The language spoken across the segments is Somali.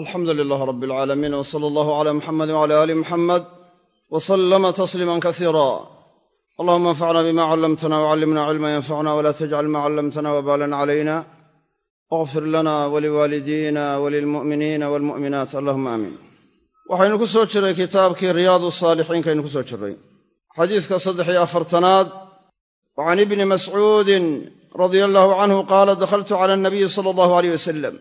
alxamdu lilaah rab alcaalamiin w sala allahu cala muxamedi wcala aali muxamed w salama tasliima kasiira allahuma anfacna bima callamtana wcallimna cilma yanfacuna wla tajcal ma callamtana wbalan calayna waqfir lana waliwaalidiina walilmu'miniina walmu'minaat allahuma aamiin waxaynu ku soo jiray kitaabkii riyaadu saalixiinkaynu ku soo jirray xadiiska saddex iyo afartanaad wa can ibni mascuudin radia allahu canhu qaala dakhaltu cala anabiyi sala allahu aleyh wasalam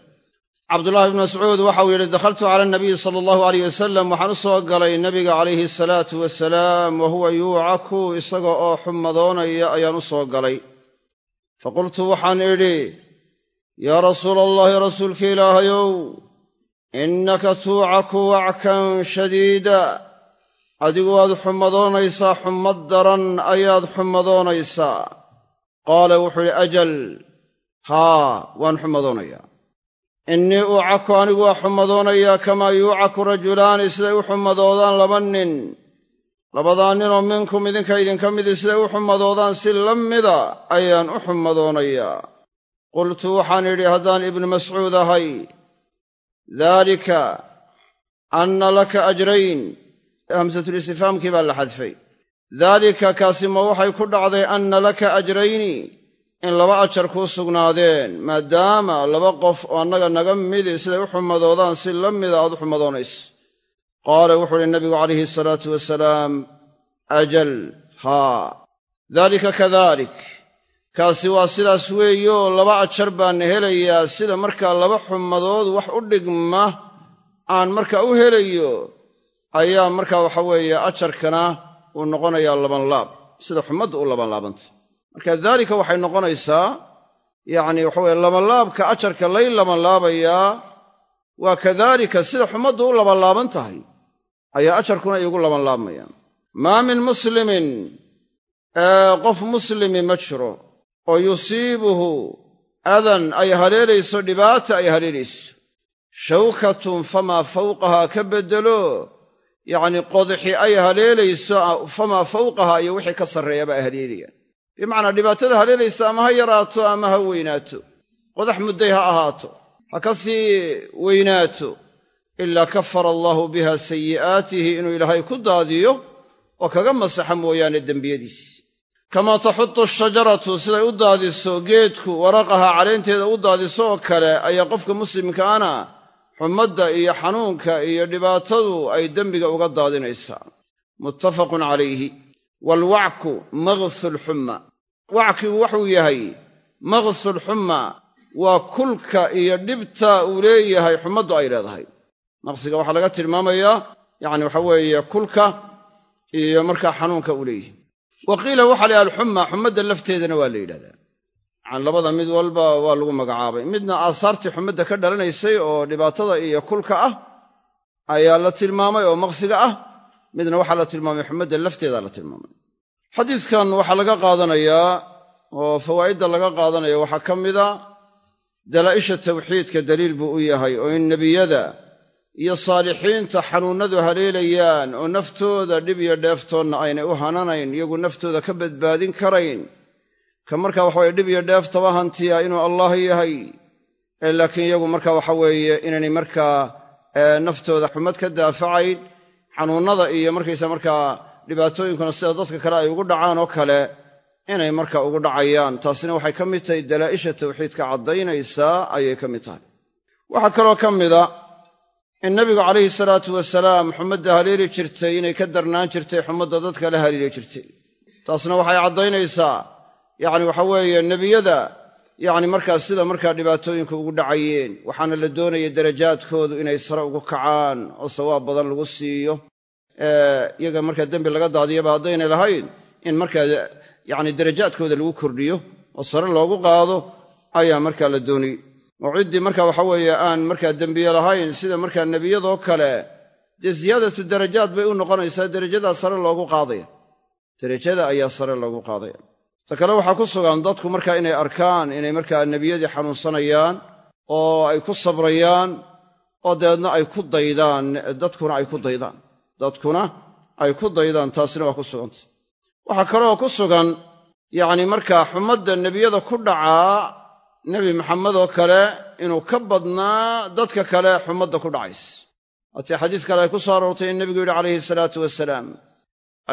cabdullahi bni mascuud waxau yidhi dakhaltu cala anabiyi sala allahu aleyh wasalam waxaan u soo galay nabiga calayhi asalaatu wasalaam wa huwa yuucaku isaga oo xumadoonaya ayaan u soo galay. Faqultu waxaan idhi yaa rasuula allahi rasuulka ilaahayow innaka tuucaku wackan shadiida. Adigu waad xumadoonaysaa xumad daran ayaad xumadoonaysaa. Qaala wuxuu idhi ajal haa waan xumadoonayaa innii uucaku anigu waa xumadoonayaa kamaa yuucaku rajulaani siday u xumadoodaan laba nin. Labadaa ninoo minkum idinka idinka midii siday u xumadoodaan si la mida ayaan u xumadoonayaa qultu waxaan idhi haddaan ibnu mascuud ahay daalika anna laka ajrayn. Hamsatulistifhaamkii baa la xadfay. Daalika kaasi ma waxay ku dhacday anna laka ajrayni in laba ajar kuu sugnaadeen maadaama laba qof oo annaga naga midi siday u xumadoodaan si la mida aad u xumadoonayso qaala wuxuu uhi nabigu calayhi salaatu wasalaam ajal haa. Daalika kadalik. Kaasi waa sidaas weeyo laba ajar baan helayaa sida markaa laba xumadood wax u dhigma aan markaa u helayo ayaa markaa waxa weeye ajarkana uu noqonayaa labanlaab sida xumadda u labanlaabanta marka daalika waxay noqonaysaa yacni waxaweye labanlaabka ajarka lay labanlaabayaa waa kadaalika sida xumaddu u labanlaaban tahay ayaa ajarkuna iigu labanlaabmayaan maa min muslimin qof muslimi ma jiro oo yusiibuhu adan ay haleelayso dhibaata ay haleelayso shawkatun famaa fawqahaa ka beddelo yacni qodxi ay haleelayso famaa fawqahaa iyo wixii ka sarreeyaba ay haleelayaan bimacnaa dhibaatada haleelaysa ama ha yaraato ama ha weynaato. Qodax mudday ha ahaato. Ha ka sii weynaato. Ilaa kafara allaahu biha sayi'aatihi inuu ilaahay ku daadiyo oo kaga masaxa mooyaane dembiyadiis. Kamaa taxutu ashajaratu siday u daadiso geedku waraqaha caleynteeda u daadiso oo kale ayaa qofka muslimkaana xumadda iyo xanuunka iyo dhibaatadu ay dembiga uga daadinaysaa. Muttafaqun calayhi waalwacku maghsu lxumma wackigu waxuu yahay maghsu lxumma waa kulka iyo dhibta uu leeyahay xumaddu ay leedahay. Maqsiga waxaa laga tilmaamayaa yacni waxa weeye kulka iyo markaa xanuunka uu leeyahay. Wa qiila waxa la alxumma xumadda lafteedana waa la yidhahdaa yani labada mid walba waa lagu magacaabay. Midna aasaartii xumadda ka dhalanaysay oo dhibaatada iyo kulka ah ayaa la tilmaamay oo maqsiga ah midna waxaa la tilmaamay xumadda lafteeda la tilmaamay. Xadiiskan waxaa laga qaadanayaa oo fawaa'idda laga qaadanaya waxaa ka mida dalaa'isha tawxiidka daliil buu u yahay oo in nebiyada iyo saalixiinta xanuunnadu haleelayaan oo naftooda dhib iyo dheeftoonna aynay u hananayn iyagu naftooda ka badbaadin karayn. Ka markaa waxaweye dhib iyo dheeftaba hantiyaa inuu allah yahay laakiin iyagu marka waxa weeye inaynay markaa naftooda xumad ka daafacayn xanuunnada iyo markaysa markaa dhibaatooyinkuna sida dadka kale ay ugu dhacaan oo kale inay marka ugu dhacayaan. Taasina waxay ka mid tahay dalaa'isha tawxiidka caddaynaysaa ayay ka mid tahay. Waxaa kaloo ka mida in nabigu calayhi salaatu wasalaam xumadda haleeli jirtay inay ka darnaan jirtay xumadda dadka la haleeli jirtay. Taasna waxay caddaynaysaa. Yacni waxa weeye nebiyada yacni markaa sida markaa dhibaatooyinka ugu dhacayeen waxaana la doonaya darajaadkoodu inay sare ugu kacaan oo sawaab badan lagu siiyo. Iyaga markaa dembi laga daadiyaba haddaynay lahayn in markaa yacni darajaadkooda lagu kordhiyo oo sare loogu qaado ayaa markaa la doonayey oo ciddii marka waxa weeye aan markaa dembiye lahayn sida markaa nebiyadoo kale dee siyaadatu darajaad bay u noqonaysaa derajadaa sare loogu qaadaya. Derajada ayaa sare loogu qaadaya ta kale waxaa ku sugan dadku markaa inay arkaan inay markaa nebiyadii xanuunsanayaan oo ay ku sabrayaan oo dabeedna ay ku daydaan dadkuna ay ku daydaan. Dadkuna ay ku daydaan taasina waa ku sugantay. Waxaa kaloo ku sugan yacni markaa xumadda nebiyada ku dhacaa nebi maxamed oo kale inuu ka badnaa dadka kale xumadda ku dhacays waatii xadiis kale ay ku soo aroortay in nebigu yidhi calayhi salaatu wasalaam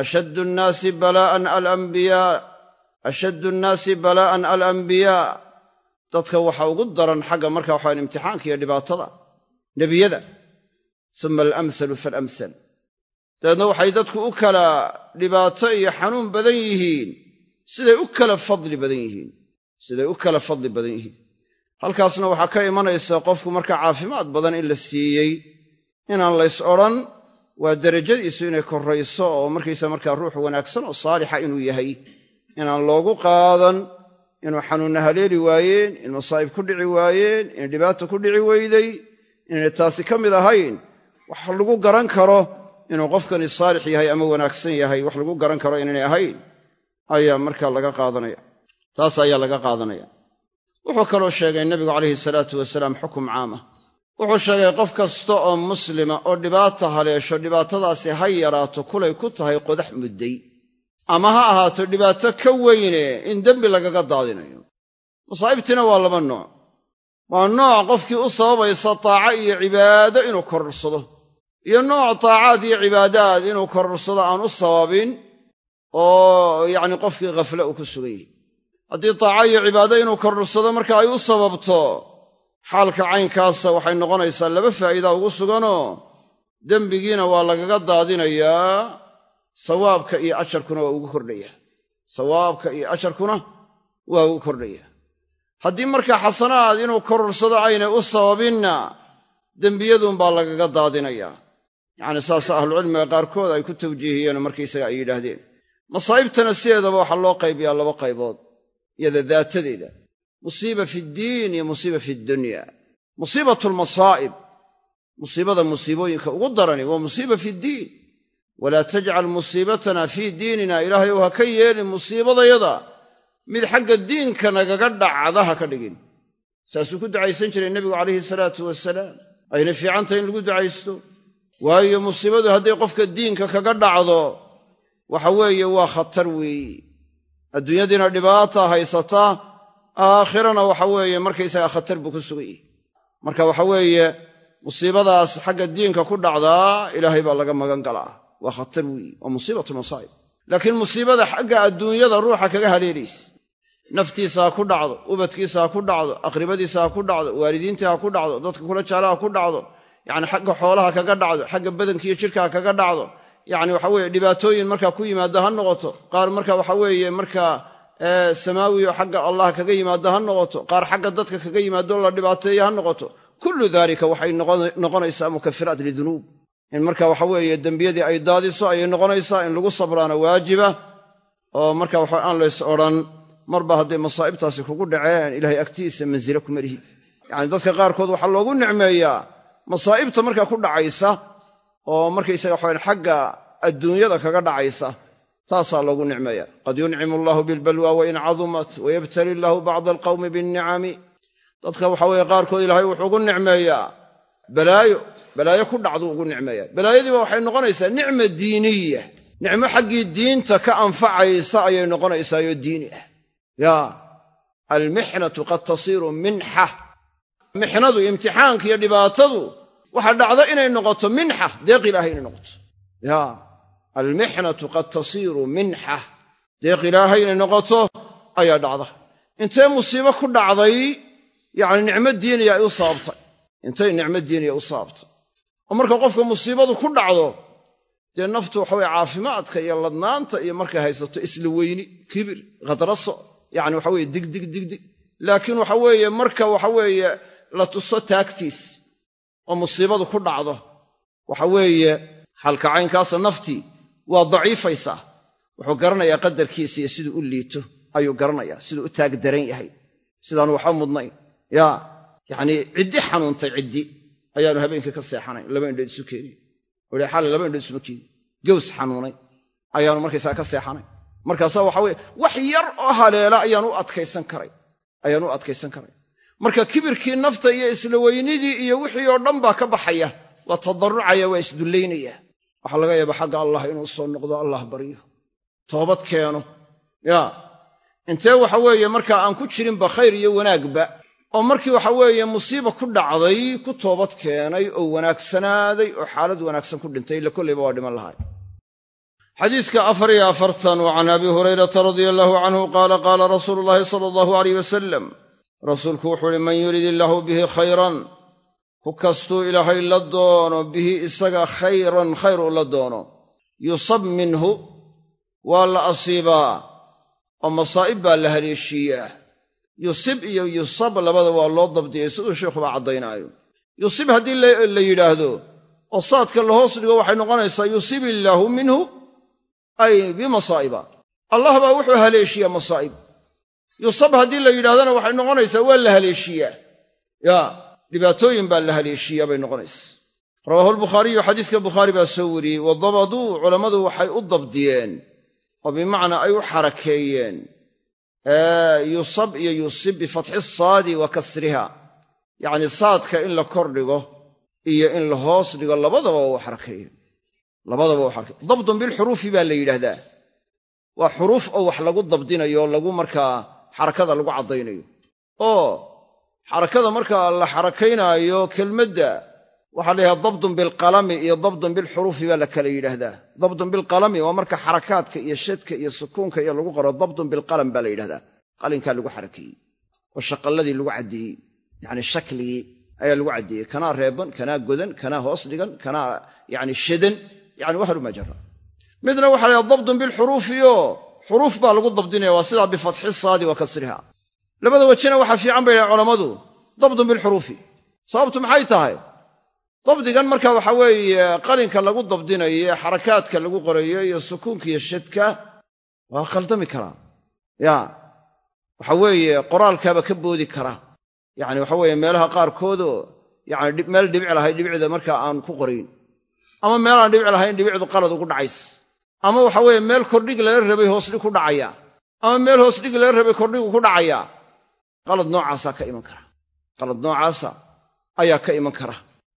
ashaddu nnaasi balaa'an alambiyaa ashaddu nnaasi balaa'an alambiyaa dadka waxa ugu daran xagga marka waxaan imtixaanka iyo dhibaatada nebiyada. Suma alamhalu faalamhal dabeedna waxay dadku u kala dhibaato iyo xanuun badan yihiin. Siday u kala fadli badan yihiin. Siday u kala fadli badan yihiin. Halkaasna waxaa ka imanaysa qofku marka caafimaad badan in la siiyey inaan lays odhan waa derajadiisu inay korrayso oo markaysa markaa ruux wanaagsan oo saalixa inuu yahay inaan loogu qaadan inuu xanuunna haleeli waayeen in masaa'ib ku dhici waayeen in dhibaata ku dhici weyday inaynay taasi ka mid ahayn wax lagu garan karo inuu qofkani saalix yahay ama wanaagsan yahay wax lagu garan karo inaynay ahayn ayaa markaa laga qaadanaya. Taas ayaa laga qaadanaya. Wuxuu kaloo sheegay nebigu calayhi salaatu wasalaam xukum caama wuxuu sheegay qof kasta oo muslima oo dhibaata haleesho dhibaatadaasi ha yaraato kulay ku tahay qodax mudday ama ha ahaato dhibaato ka weyne in dembi lagaga daadinayo. Masaa'ibtiina waa laba nooc. Waa nooc qofkii u sababaysa taaca iyo cibaado inuu kororsado iyo nooc taacaad iyo cibaadaad inuu kororsado aan u sababin oo yacni qofkii khafle uu ku sugan yahay. Haddii taaca iyo cibaado inuu kororsado marka ay u sababto xaalka caynkaasa waxay noqonaysaa laba faa'iida ugu suganoo dembigiina waa lagaga daadinayaa sawaabka iyo ajarkuna waa ugu kordhayaa sawaabka iyo ajarkuna waa ugu kordhayaa haddii markaa xasanaad inuu kororsado aynay u sababinna dembiyadunbaa lagaga daadinayaa yacni saasa ahlucilmiga qaarkood ay ku tawjiihiyeenoo markaysaga ay yidhaahdeen. Masaa'ibtana sideedaba waxaa loo qaybiyaa laba qaybood. Iyada daatadeeda. Musiiba fi ddiin iyo musiiba fi dunya. Musiibatu lmasaa'ib musiibada musiibooyinka ugu darani waa musiiba fi ddiin walaa tajcal musiibatana fii diinina ilaahay ou ha ka yeelin musiibadayada mid xagga diinka nagaga dhacda ha ka dhigin. Saasuu ku ducaysan jiray nebigu calayhi salaatu wasalaam ayna fiicantahay in lagu ducaysto. Waayo musiibadu hadday qofka diinka kaga dhacdo waxa weeye waa khatar weeyi. Adduunyadiina dhibaata haysataa aakhirana waxa weeye markaysaga khatar buu ku sugan yahay marka waxa weeye musiibadaas xagga diinka ku dhacdaa ilaahay baa laga magan galaa waa khatar weeyi waa musiibatu masaa'ib laakiin musiibada xagga adduunyada ruuxa kaga haleelaysa naftiisa ha ku dhacdo ubadkiisa ha ku dhacdo aqribadiisa ha ku dhacdo waalidiintii ha ku dhacdo dadka kula jaala ha ku dhacdo yacni xagga xoolaha kaga dhacdo xagga badankiiyo jidhka ha kaga dhacdo yacni waxa weeye dhibaatooyin markaa ku yimaada ha noqoto qaar marka waxa weeye markaa samaawi oo xagga allah kaga yimaado ha noqoto qaar xagga dadka kaga yimaado la dhibaateeya ha noqoto kullu daalika waxay noqonaysaa mukafiraat lidunuub in marka waxa weeye dembiyadii ay daadiso ayay noqonaysaa in lagu sabraana waajiba oo marka waxa aan lays odhan marba hadday masaa'ibtaasi kugu dhaceen ilahay agtiisa manzile kuma lihi yacani dadka qaarkood waxaa loogu nicmeeyaa masaa'ibta markaa ku dhacaysa oo markaysaga waxawan xagga adduunyada kaga dhacaysa taasaa loogu nicmeeya qad yuncimu allahu bilbalwa wain cadumat wayabtali illaahu bacda alqawmi binnicami dadka waxa weeye qaarkood ilaahay wuxuu ugu nicmeeyaa balaayo balaayo ku dhacduu ugu nicmeeya. Balaayadiiba waxay noqonaysaa nicma diiniya. Nicmo xaggii diinta ka anfacaysa ayay noqonaysaayoo diini ah. Yaa almixnatu qad tasiiru minxa. Mixnadu imtixaanka iyo dhibaatadu waxa dhacda inay noqoto minxa deeq ilaahay inay noqoto. Yaa almixnatu qad tasiiru minxa. Deeq ilaahay inay noqoto ayaa dhacda. Intee musiibo ku dhacday? Yacni nicmo diiniya ay u sababtay intay nicmo diiniya u sababtay oo marka qofka musiibadu ku dhacdo dee naftu waxaweye caafimaadka iyo ladnaanta iyo markay haysato isla weyni kibir khadraso yacni waxa weye digdig digdig laakiin waxa weeye marka waxa weeye la tuso taagtiis oo musiibadu ku dhacdo waxa weeye xalka caynkaasa naftii waa daciifaysaa. Wuxuu garanayaa qadarkiisa iyo siduu u liito ayuu garanayaa siduu u taag daran yahay. Sidaanu waxba mudnayn. Yaa yacnii ciddi xanuuntay ciddi ayaanu habeenkii ka seexanayn laba indhood isu keenin ohi xaali laba indhood isuma keenin gaws xanuunay. Ayaanu markaysaa ka seexanayn markaasaa waxa weye wax yar oo haleela ayaan u adkaysan karay. Ayaan u adkaysan karay. Marka kibirkii nafta iyo isla weynidii iyo wixii oo dhan baa ka baxaya waa tadarrucaya waa isdullaynaya waxaa laga yaaba xagga allah inuu soo noqdo allah baryo toobad keeno. Yaa intee waxa weeye markaa aan ku jirinba khayr iyo wanaagba oo markii waxa weeye musiiba ku dhacday ku toobad keenay oo wanaagsanaaday oo xaalad wanaagsan ku dhintay illa kollayba waa dhiman lahay xadiiska afar iyo afartan wa can abi hurayrata radia allahu canhu qaala qaala rasuulu llaahi sala allahu aleyh wasalam rasuulku wuxuu uhi man yurid illaahu bihi khayran ku kastuu ilaahay la doono bihi isaga khayran khayr u la doono. Yusab minhu waa la asiibaa oo masaa'ib baa la haleeshiiyaa yusib iyo yusab labada waa loo dabdiyey siduu sheikhuba caddaynaayo. Yusib haddii la yidhaahdo oo saadka la hoos dhigo waxay noqonaysaa yusib illaahu minhu ay bimasaa'iba. Allah baa wuxuu haleeshiyaa masaa'ib. Yusab haddii la yidhahdona waxay noqonaysaa waa la haleeshiyaa. Yaa dhibaatooyin baa la haleeshiyaa bay noqonaysaa. Rawaahu albukhaariyu xadiiska bukhaari baa soo wariyey wa dabaduu culammadu waxay u dabdiyeen oo bimacnaa ay u xarakeeyeen yusab iyo yusib bifatxi saadi wa kasriha. Yacni saadka in la kor dhigo iyo in la hoos dhigo labadaba u xarakeeye labadaba u xarakeeye dabdun bilxuruufi baa la yidhaahdaa. Waa xuruuf oo wax lagu dabdinayo lagu markaa xarakada lagu caddaynayo. Oo xarakada markaa la xarakaynaayo kelmadda waxaa la yidhahda dabdun bilqalami iyo dabdun bilxuruufi baa la kala yidhaahdaa dabdun bilqalami waa marka xarakaadka iyo shadka iyo sukuunka iyo lagu qoro dabdun bilqalam baa la yidhahdaa. Qalinkaa lagu xarakeeyey oo shaqalladii lagu caddeeyey yacni shakligii ayaa lagu caddeeyey kanaa reeban kanaa godan kanaa hoos dhigan kanaa yani shadan yani wahaluma jara midna waxa la yhaha dabdun bilxuruufi oo xuruuf baa lagu dabdinaya waa sidaa bifatxi saadi wa kasriha. Labada wejina waxaa fiican bay dhahen culammadu dabdun bilxuruufi sababtu maxay tahay dabdigan marka waxa weeye qalinka lagu dabdinayo ee xarakaadka lagu qorayo iyo sukuunka iyo shadka waa khaldami karaa ya waxa weeye qoraalkaaba ka boodi kara. Yacni waxa weeye meelaha qaarkoodoo yani meel dhibic lahayd dhibicda markaa aan ku qorayn. Ama meel aan dhibic lahayn dhibicdu qalad ugu dhacays ama waxa weeye meel kordhig laga rabay hoosdhig ku dhacaya. Ama meel hoosdhig laga rabay kordhigu ku dhacaya. Qalad noocaasaa ka iman kara. Qalad noocaasa ayaa ka iman kara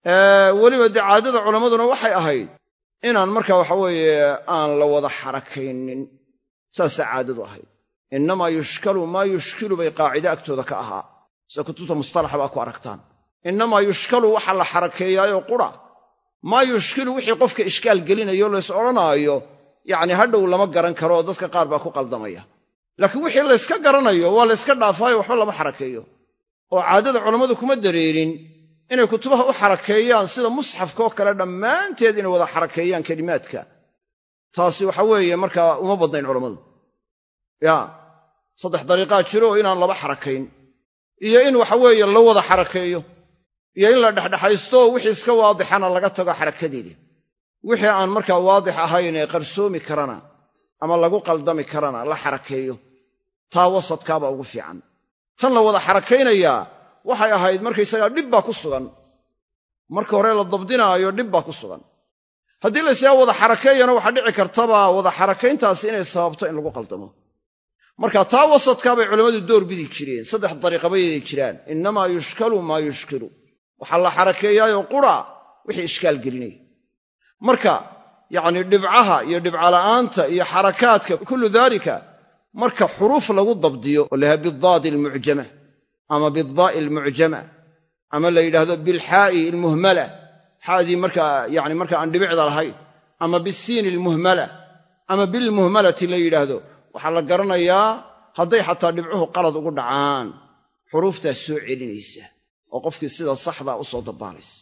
weliba dee caadada culammaduna waxay ahayd inaan marka waxa weeye aan la wada xarakaynin. Saasaa caadadu ahayd. Innamaa yushkalu maa yushkilu bay qaacide agtooda ka ahaa. Sida kutubta mustalaxa baa ku aragtaan. Innamaa yushkalu waxa la xarakeeyaayoo qura. Maa yushkilu wixii qofka ishkaal gelinayo lays odhanaayo yacni hadhow lama garan karo oo dadka qaar baa ku qaldamaya. Laakiin wixii layska garanayo waa layska dhaafaayo waxba lama xarakeeyo. Oo caadada culammadu kuma dareerin inay kutubaha u xarakeeyaan sida musxafkaoo kale dhammaanteed inay wada xarakeeyaan kelimaadka. Taasi waxa weeye markaa uma badnayn culammadu. Ya saddex dariiqaa jiro inaan laba xarakayn. Iyo in waxa weeye la wada xarakeeyo. Iyo in la dhexdhexaysto oo wixii iska waadixana laga tago xarakadeeda wixii aan markaa waadix ahayn ee qarsoomi karana ama lagu qaldami karana la xarakeeyo. Taa wasadkaabaa ugu fiican. Tan la wada xarakaynayaa waxay ahayd markaysagaa dhib baa ku sugan. Marka hore la dabdinaayo dhib baa ku sugan. Haddii laysagaa wada xarakeeyana waxaa dhici kartaba wada xarakayntaasi inay sababto in lagu qaldamo. Marka taa wasadkaabay culammadu door bidi jireen. Saddex dariiqabayaday jiraan. Innamaa yushkalu maa yushkilu. Waxaa la xarakeeyaayoo qura wixii ishkaal gelinaya marka yacni dhibcaha iyo dhibcala'aanta iyo xarakaadka kullu daalika marka xuruuf lagu dabdiyo oo layaha bidaadi almucjama ama bidaa'i almucjama ama la yidhaahdo bilxaa'i almuhmala xaadii markaa yani marka aan dhibicda lahayn ama bisiini almuhmala ama bilmuhmalati la yidhaahdo. Waxaa la garanayaa hadday xataa dhibcuhu qalad ugu dhacaan xuruuftaas soo celinaysa oo qofkii sida saxdaa u soo dabaalaysa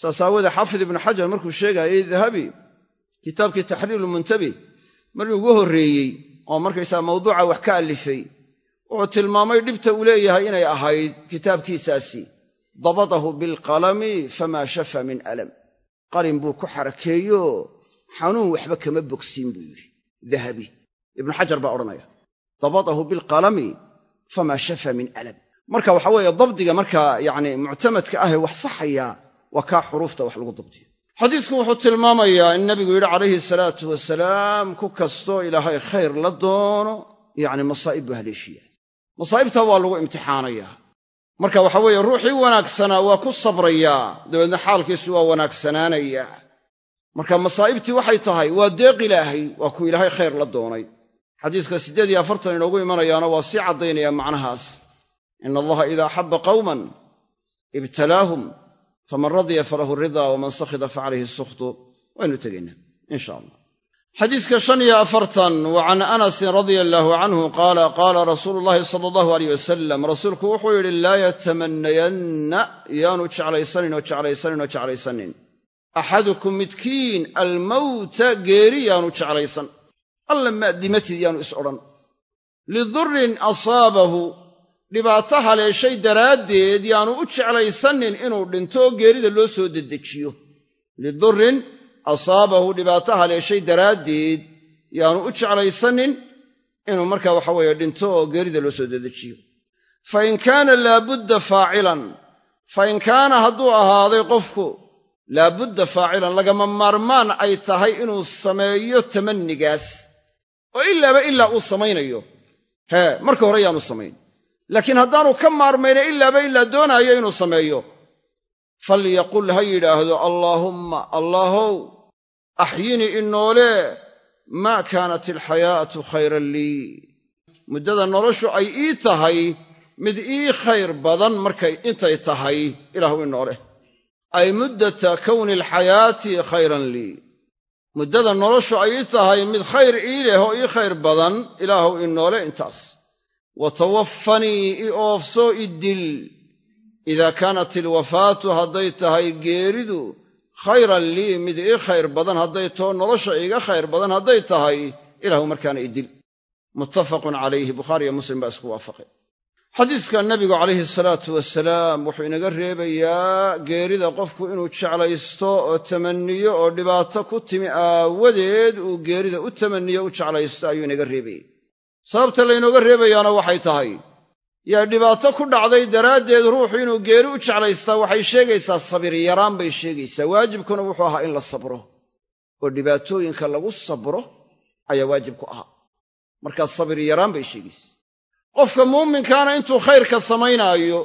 saas aawoodee xaafid ibnu xajar markuu sheegaayay dahabi kitaabkii taxriirulmuntabi markii ugu horreeyey oo markaysaa mawduuca wax ka allifay wuxuu tilmaamay dhibta uu leeyahay inay ahayd kitaabkiisaasi. Dabadahu bilqalami famaa shafa min alam. Qalin buu ku xarakeeyo xanuun waxba kama bogsiin buu yidhi. Dahabi. Ibnu xajar baa odhanaya dabadahu bilqalami famaa shafa min alam. Marka waxa weeye dabdiga markaa yacni muctamadka ahee wax saxaya waa kaa xuruufta wax lagu dabdiyo. Xadiisku wuxuu tilmaamayaa in nabigu yidhi calayhi salaatu wasalaam ku kastoo ilaahay khayr la doono. Yacni masaa'ib buu haleeshiya masaa'ibtaa waa lagu imtixaanayaa marka waxa weeye ruuxii wanaagsanaa waa ku sabrayaa dabeedna xaalkiisu waa wanaagsanaanayaa marka masaa'ibtii waxay tahay waa deeq ilaahay waa kuu ilaahay khayr la doonay. Xadiiska siddeed iyo afartan inoogu imanayaana waa sii caddaynaya macnahaas. Ina allaha ida axaba qawman ibtalaahum faman radya falahu ridaa waman sakhida facalayhi sukhtu. Waynu tegaynaa in sha allah xadiiska shan iyo afartan wa can anasin radia allaahu canhu qaala qaala rasuulu llahi sala allahu aleyh wasalam rasuulku wuxuu yidhi laa yatamanayanna yaanu jeclaysanin oo jeclaysanin oo jeclaysanin. Axadukum midkiin almowta geeri yaanu jeclaysan. Alla maadimatid yaanu is odhan. Lidurrin asaabahu dhibaato haleeshay daraaddeed yaanu u jeclaysanin inuu dhinto oo geerida loo soo dedejiyo. Lidurrin asaabahu dhibaato haleeshay daraaddeed yaanu u jeclaysanin inuu markaa waxa weeye dhinto oo geerida loo soo dedejiyo fa in kaana laabudda faacilan fa in kaana hadduu ahaaday qofku laabudda faacilan lagama maarmaan ay tahay inuu sameeyo tamannigaas. Oo ilaaba ilaa uu samaynayo. Hee marka hore yaanu samayn. Laakiin haddaanu ka maarmayna ilaaba ilaa doonaayo inuu sameeyo. Falyaqul ha yidhaahdo allaahumma allaahow axyinii inoolee maa kaanat alxayaatu khayran lii muddada noloshu ay ii tahay mid ii khayr badan markay intay tahay ilaahu inooleh ay muddata kowni alxayaati khayran lii muddada noloshu ay ii tahay mid khayr ii leh oo ii khayr badan ilaahu inoole intaas wa tawaffanii i oofsoo i dil idaa kaanat ilwafaatu hadday tahay geeridu khayran lii mid ii khayr badan hadday too nolosha iiga khayr badan hadday tahay ilaahu markaana i dil. Muttafaqun calayhi bukhaariyo muslim baa isku waafaqay. Xadiiska nabigu calayhi salaatu wasalaam wuxuu inaga reebayaa geerida qofku inuu jeclaysto oo tamanniyo oo dhibaato ku timi aawadeed uu geerida u tamanniyo u jeclaysto ayuu inaga reebayay. Sababta laynooga reebayaana waxay tahay yaa dhibaato ku dhacday daraaddeed ruuxu inuu geeri u jeclaystaa waxay sheegaysaa sabir yaraan bay sheegaysaa. Waajibkuna wuxuu ahaa in la sabro. Oo dhibaatooyinka lagu sabro ayaa waajib ku ahaa. Markaa sabir yaraan bay sheegaysaa. Qofka muuminkaana intuu khayrka samaynaayo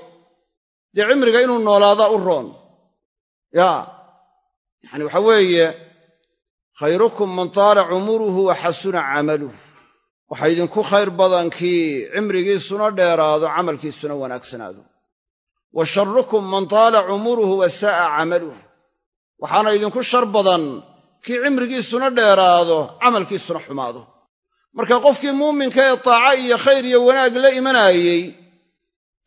dee cimriga inuu noolaadaa u roon. Yaa yacani waxa weeye khayrukum man taala cumuruhu wa xasuna camaluh waxaa idinku khayr badan kii cimrigiisuna dheeraado camalkiisuna wanaagsanaado wa sharukum man taala cumuruhu wa saa'a camaluh waxaana idinku shar badan kii cimrigiisuna dheeraado camalkiisuna xumaado. Marka qofkii muuminka ee taaca iyo khayr iyo wanaag la imanaayey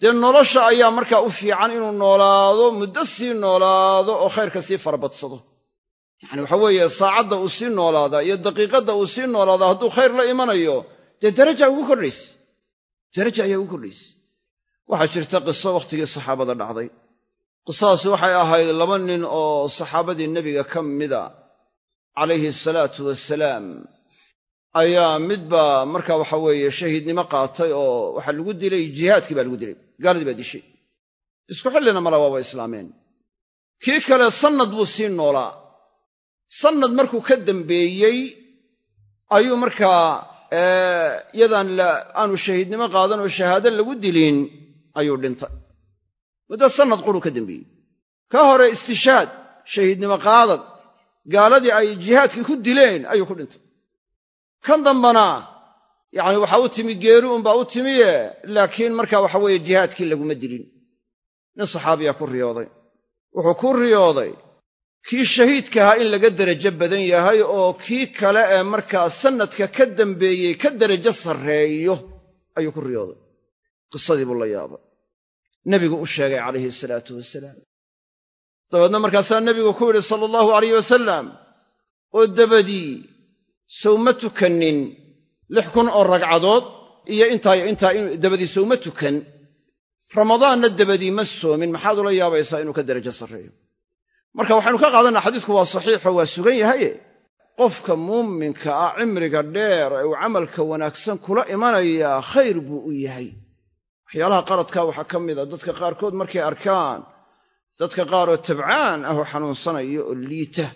dee nolosha ayaa markaa u fiican inuu noolaado muddo sii noolaado oo khayrka sii farabadsado yacani waxa weeye saacadda uu sii noolaadaa iyo daqiiqadda uu sii noolaadaa hadduu khayr la imanayo dee daraja ugu kordhayse daraja ayaa ugu kordhayse waxaa jirta qiso wakhtigii saxaabada dhacday. Qisadaasi waxay ahayd laba nin oo saxaabadii nebiga ka mida calayhi asalaatu wasalaam ayaa midba marka waxa weeye shahiidnimo qaatay oo waxaa lagu dilay jihaadkii baa lagu dilay. Gaaladii baa dishay. Isku xillina mala waaba islaameen. Kii kale sannad buu sii noolaa. Sannad markuu ka dambeeyey ayuu markaa yadaan aanu shahiidnimo qaadan oo shahaado lagu dilin ayuu dhintay. Muddo sannad quruu ka dambeeyey. Ka hore istishaad shahiidnimo qaadad. Gaaladii ay jihaadkii ku dileen ayuu ku dhintay. Kan dambana yacni waxaa u timi geeri unbaa u timiye laakiin marka waxa weeye jihaadkii laguma dilin. Nin saxaabiyaa ku riyooday. Wuxuu ku riyooday kii shahiidka ahaa in laga derajo badan yahay oo kii kale ee markaa sannadka ka dambeeyey ka derajo sarreeyo ayuu ku riyooday. Qisadii buu la yaabay. Nebigu u sheegay calayhi salaatu wasalaam. Dabeedna markaasaa nebigu ku yidhi sala allahu alayh wasalam oo dabadii sowma tukannin lix kun oo ragcadood iyo intaayo intaa dabadii sowma tukan. Ramadaanna dabadii ma soomin maxaad ula yaabaysaa inuu ka derajo sarreeyo marka waxaynu ka qaadanaa xadiisku waa saxiixo waa sugan yahaye qofka muuminka ah cimriga dheer ee uu camalka wanaagsan kula imanayaa khayr buu u yahay. Waxyaalaha qaradkaa waxaa ka mid a dadka qaarkood markay arkaan dadka qaaroo tabcaan ah oo xanuunsanaya oo liita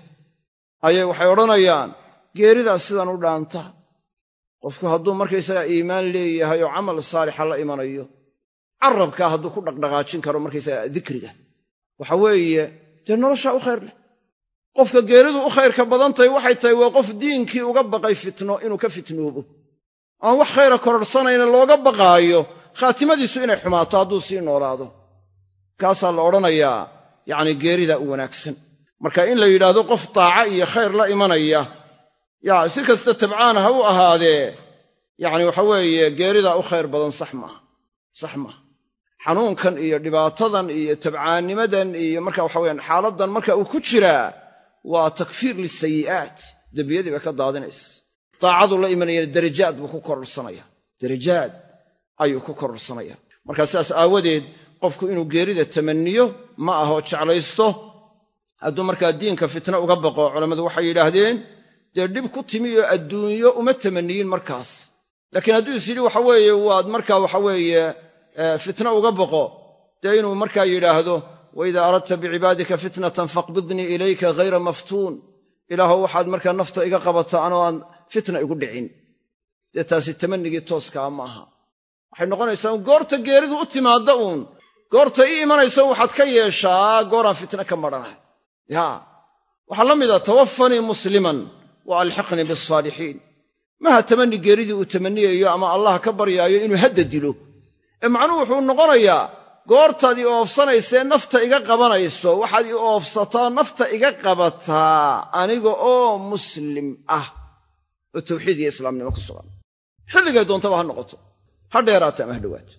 ayay waxay odhanayaan geeridaas sidan u dhaanta. Qofku hadduu markaysagaa iimaan leeyahay oo camal saalixa la imanayo carabkaa hadduu ku dhaqdhaqaajin karo markaysagaa dikriga. Waxa weeye dee noloshaa u khayr leh qofka geeridu u khayrka badan tahay waxay tahay waa qof diinkii uga baqay fitno inuu ka fitnoobo. Aan wax khayra kororsanayna looga baqaayo khaatimadiisu inay xumaato hadduu sii noolaado. Kaasaa la odhanayaa yacni geerida u wanaagsan. Marka in la yidhaahdo qof taaca iyo khayr la imanaya yaa si kasta tabcaan ha u ahaadee yacni waxa weeye geeridaa u khayr badan sax maaha sax maaha xanuunkan iyo dhibaatadan iyo tabcaannimadan iyo marka waxa weyaan xaaladdan marka uu ku jiraa waa takfiir lisayi'aat dembiyadii bay ka daadinaysa. Daacadu la imanayana darajaad buu ku kororsanaya. Darajaad ayuu ku kororsanaya. Marka sidaas aawadeed qofku inuu geerida tamanniyo ma aho jeclaysto. Hadduu markaa diinka fitna uga baqo culammadu waxay yidhaahdeen dee dhib ku timi oo adduunyo uma tamanniyin markaas. Laakiin hadduu is yidhi waxa weeye waad markaa waxa weeye fitna uga baqo dee inuu markaa yidhaahdo waidaa aradta bicibaadika fitnatan faqbidnii ilayka ghayra maftuun. Ilaahow waxaad markaa nafta iga qabataa anoo aan fitna igu dhicin. Dee taasi tamannigii tooskaa ma aha. Waxay noqonaysaa goorta geeridu u timaadda uun goorta ii imanayso waxaad ka yeeshaa gooraan fitna ka madhanahay yaa waxaa la mida tawafanii musliman wa alxiqnii bisaalixiin maha tamanni geeridii uu tamanniyayo ama allah ka baryaayo inuu hadda dilo ee macnuhu wuxuu noqonayaa goortaad i oofsanaysee nafta iga qabanayso waxaad i oofsataa nafta iga qabataa aniga oo muslim ah. Oo tawxiid iyo islaamnimo ku sugan. Xilligay doontaba ha noqoto. Ha dheeraata ama ha dhowaato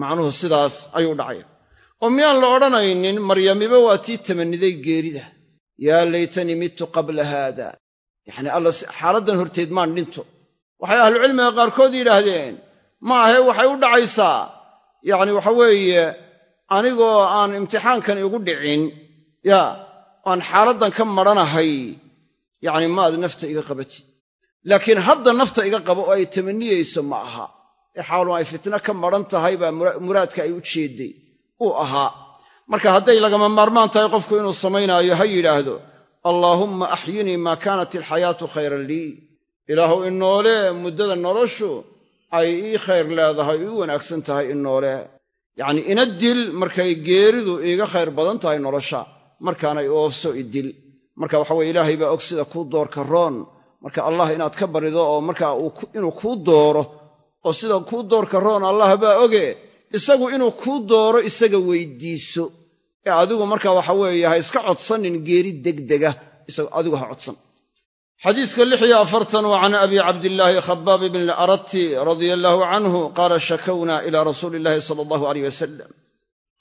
macnuhu sidaas ayuu dhacaya. Oo miyaan la odhanaynin maryamiba waa tii tamanniday geerida. Yaa laytanii mittu qabla haada. Yacni alla xaaladdan horteed maan dhinto. Waxay ahlucilmiga qaarkood yidhaahdeen ma ahe waxay u dhacaysaa yacni waxa weeye anigoo aan imtixaankan igu dhicin yaa aan xaaladdan ka madhanahay yacni maad nafta iga qabatid laakiin hadda nafta iga qabo oo ay tamanniyeyso ma aha. Ee xaalun ay fitno ka madhan tahay baa muraadka ay u jeedday uu ahaa marka hadday lagama maarmaan tahay qofku inuu samaynaayo ha yidhaahdo allaahumma axyinii maa kaanat ilxayaatu khayran lii. Ilaahuw inoole muddada noloshu ay ii khayr leedahay ii wanaagsan tahay inoole yacnii ina dil markay geeridu iiga khayr badan tahay nolosha markaana i oofso i dil. Marka waxa weye ilaahay baa og sida kuu doorka roon. Marka allah inaad ka barido oo markaa inuu kuu dooro oo sida kuu doorka roon allah baa oge isagu inuu kuu dooro isaga weydiiso. Ee adigu marka waxa weeye ha iska codsanin geeri degdega adigu ha codsan xadiiska lix iyo afartan waa can abi cabdillaahi khabaab ibni aratti radia allaahu canhu qaala shakawna ilaa rasuuli illahi sala allahu aleyh wasalam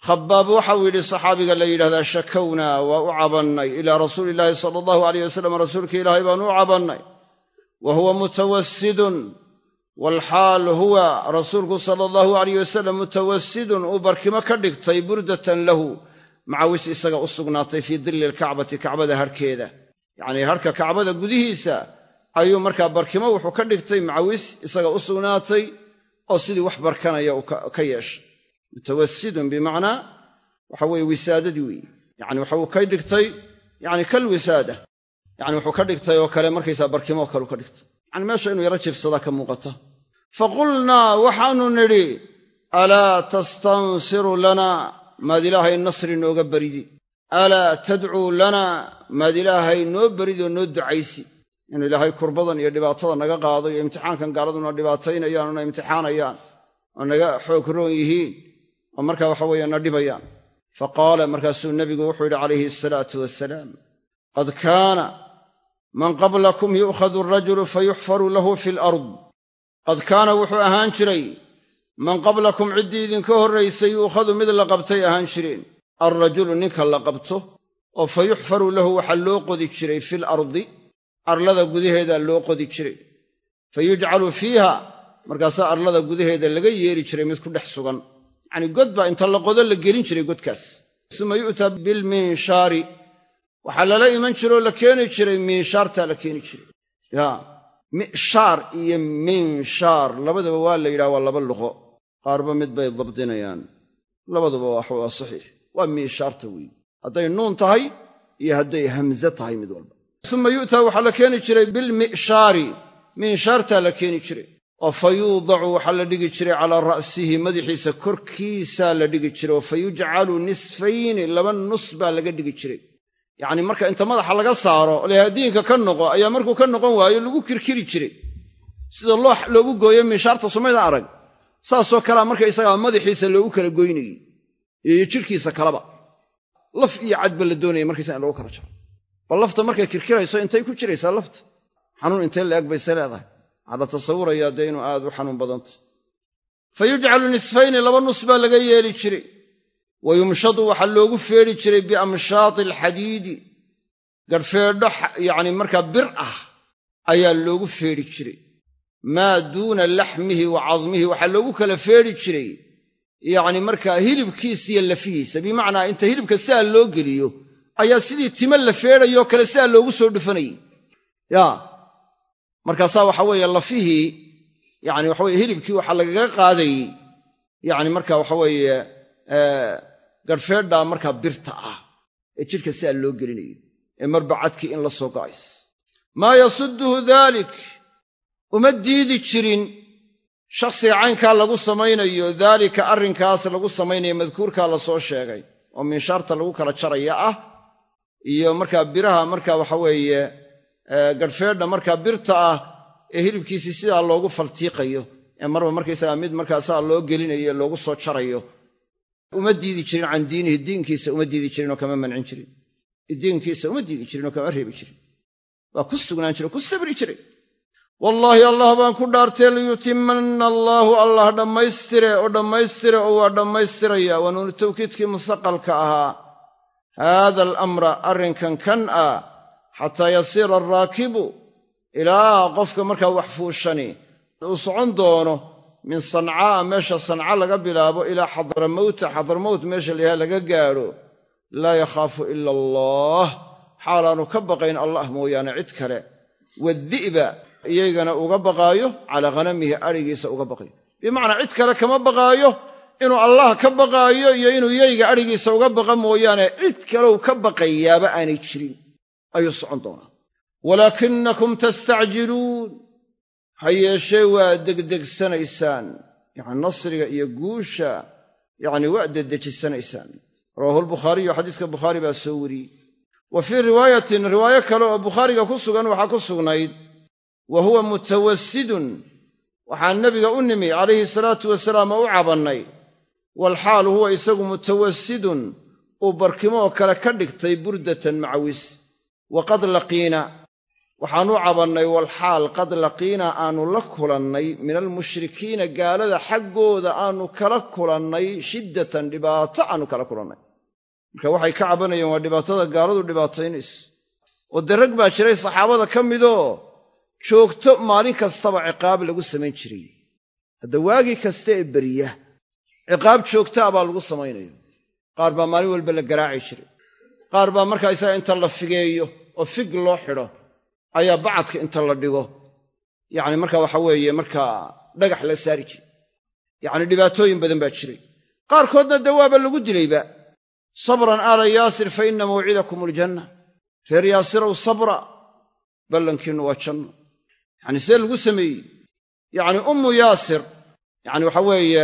khabaab waxau yidhi saxaabiga la yidhahdaa shakawna waa u cabannay. Ilaa rasuuli illaahi sala allahu aleyh wasalam rasuulka ilaahay baanu u cabannay. Wa huwa mutawassidun waalxaal huwa rasuulku sala allahu alayh wasalam mutawassidun uu barkimo ka dhigtay burdatan lahu macawis isaga u sugnaatay fii dilli alkacbati kacbada harhkeeda yacnii harhka kacbada gudihiisa ayuu markaa barkimo wuxuu ka dhigtay macawis isaga u sugnaatay oo sidii wax barkanaya uu ka yeeshay. Mutawassidun bimacnaa waxa weeye wisaadadii weeye. Yacni waxauu ka dhigtay yacni kal wisaada. Yacni wuxuu ka dhigtay oo kale markaysaa barkimo oo kale u ka dhigtay. Yacni meesha inuu yaro jibsadaa ka muuqata. Fa qulnaa waxaanu nidhi alaa tastansiru lana? Maad ilaahay nasri nooga baridi alaa tadcuu lana maad ilaahay noo baridoo noo ducaysi. Inuu ilaahay kurbadan iyo dhibaatada naga qaado iyo imtixaankan gaaladuna dhibaataynayaan oo na imtixaanayaan oo naga xoog roon yihiin oo markaa waxa weeye na dhibayaan. Fa qaala markaasuu nebigu wuxuu yidhi calayhi asalaatu wasalaam qad kaana man qablakum yu'khadu alrajulu fayuxfaru lahu fi alard qad kaana wuxuu ahaan jiray man qablakum ciddii idinka horraysay yuukhadu mid la qabtay ahaan jireen alrajulu ninka la qabto oo fa yuxfaru lahu waxaa loo qodi jiray fil ardi arlada gudaheeda loo qodi jiray fa yujcalu fiiha markaasaa arlada gudaheeda laga yeeli jiray mid ku dhex sugan yacnii god baa inta la qodo la gelin jiray godkaas suma yu'taa bilminshaari waxaa lala iman jiroo la keeni jiray minshaartaa la keeni jiray yaa mishaar iyo minshaar labadaba waa la yidhaha waa laba luqo qaarba mid bay dabdinayaan labaduba waa saxiix waa miishaarta weeye hadday nuun tahay iyo hadday hamze tahay mid walba. Suma yu'taa waxaa la keeni jiray bilmi'shaari miinshaartaa la keeni jiray. Oo fa yuudacu waxaa la dhigi jiray calaa ra'sihi. Madaxiisa korkiisaa la dhigi jiray. Oo fa yujcalu nisfayni. Laba nus baa laga dhigi jiray. Yacni marka inta madaxa laga saaro lehaadiinka ka noqo ayaa markuu ka noqon waayo lagu kirkiri jiray. Sida loox loogu gooyo miishaarta sumayda arag saasoo kalea markaysagaa madaxiisa loogu kala goynayey iyo jidhkiisa kaleba laf iyo cadba la doonaya markaysaga in lagu kala jaro. Bal lafta markay kirkirayso intay ku jiraysaa lafta. Xanuun intee la eg bayse leedahay. Waxaa la tasawurayaa dee inuu aad u xanuun badanta. Fa yujcalu nisfayni laba nus baa laga yeeli jiray. Wa yumshadu waxaa loogu feedhi jiray biamshaati alxadiidi. Garhfeedho yacni markaa bir ah ayaa loogu feedhi jiray. Maa duuna laxmihi wa cadmihi waxaa loogu kala feedhi jiray yacni markaa hilibkiisa iyo lafihiisa bimacnaa inta hilibka sidaa loo geliyo ayaa sidii tima la feedhayoo kale sidaa loogu soo dhufanayey ya markaasaa waxa weeye lafihii yani waxaweye hilibkii waxaa lagaga qaadayey yani marka waxaweeye garhfeedhaa markaa birta ah ee jidhka sidaa loo gelinayo ee marba cadkii in la soo go'ays maa yasudduhu daalik uma diidi jirin shakhsiga caynkaa lagu samaynayo daalika arrinkaas lagu samaynayo madkuurkaa la soo sheegay oo minshaarta lagu kala jaraya ah iyo markaa biraha marka waxaweeye garhfeedha markaa birta ah ee hilibkiisii sidaa loogu faltiiqayo ee marba markaysagaa mid markaa saa loo gelinayo loogu soo jarayo. Uma diidi jirin can diinihi diinkiisa uma diidi jirin oo kama mancin jirin. Diinkiisa uma diidi jirin oo kama reebi jirin. Waa ku sugnaan jire ku sabri jiray wallaahi allah baan ku dhaartee liyutimanna allaahu allah dhammaystire oo dhammaystire oo waa dhammaystiraya waa tawkiidkii musaqalka ahaa. Haada alamra arrinkan kan ah xataa yasiira alraakibu ilaa qofka markaa wax fuushani. Uu socon doono min sancaa meesha sanca laga bilaabo ilaa xadramawta xadramawt meesha layaha laga gaadho. Laa yakhaafu ila allah. Xaalaanu ka baqayn allah mooyaane cid kale. Wadi'ba iyaygana uga baqaayo calaa ghanamihi adhigiisa uga baqayo bimacnaa cid kale kama baqaayo inuu allah ka baqaayo iyo inuu yeyga adhigiisa uga baqa mooyaane cid kalow ka baqayaaba aanay jirin. Ayuu socon doonaa. Walaakinakum tastacjiluun. Ha yeeshee waa degdegsanaysaan. Yacni nasriga iyo guusha yacni waa dedejisanaysaan rawaahu lbukhaariyu xadiiska bukhaari baa soo wariyey. Wa fii riwaayatin riwaayo kale oo bukhaariga ku sugan waxaa ku sugnayd wa huwa mutawassidun waxaan nebiga u nimi calayhi salaatu wasalaam oo u cabannay walxaal huwa isagu mutawassidun uu barkimoo kale ka dhigtay burdatan macawis. Wa qad laqiina waxaan u cabannay walxaal qad laqiina aannu la kulannay min almushrikiina gaalada xaggooda aannu kala kulannay shiddatan dhibaato aannu kala kulannay. Marka waxay ka cabanayeen waa dhibaatada gaaladu dhibaataynayso oo dee rag baa jiray saxaabada ka midoo joogto maalin kastaba ciqaab lagu samayn jiray. Hadda waagii kasta ee beriya ciqaab joogtaa baa lagu samaynaya qaar baa maalin walba la garaaci jiray. Qaar baa markaa isaga inta la figeeyo oo fig loo xidho ayaa bacadka inta la dhigo. Yacni marka waxa weeye markaa dhagax la saari jiray. Yacni dhibaatooyin badan baa jiray. Qaarkoodna dee waaba lagu dilayba. Sabran aala yaasir fa inna mawcidakum aljanna reer yaasirow sabra ballankiinnu waa janno yacni see lagu sameeyey? Yacni ummu yaasir yacni waxa weeye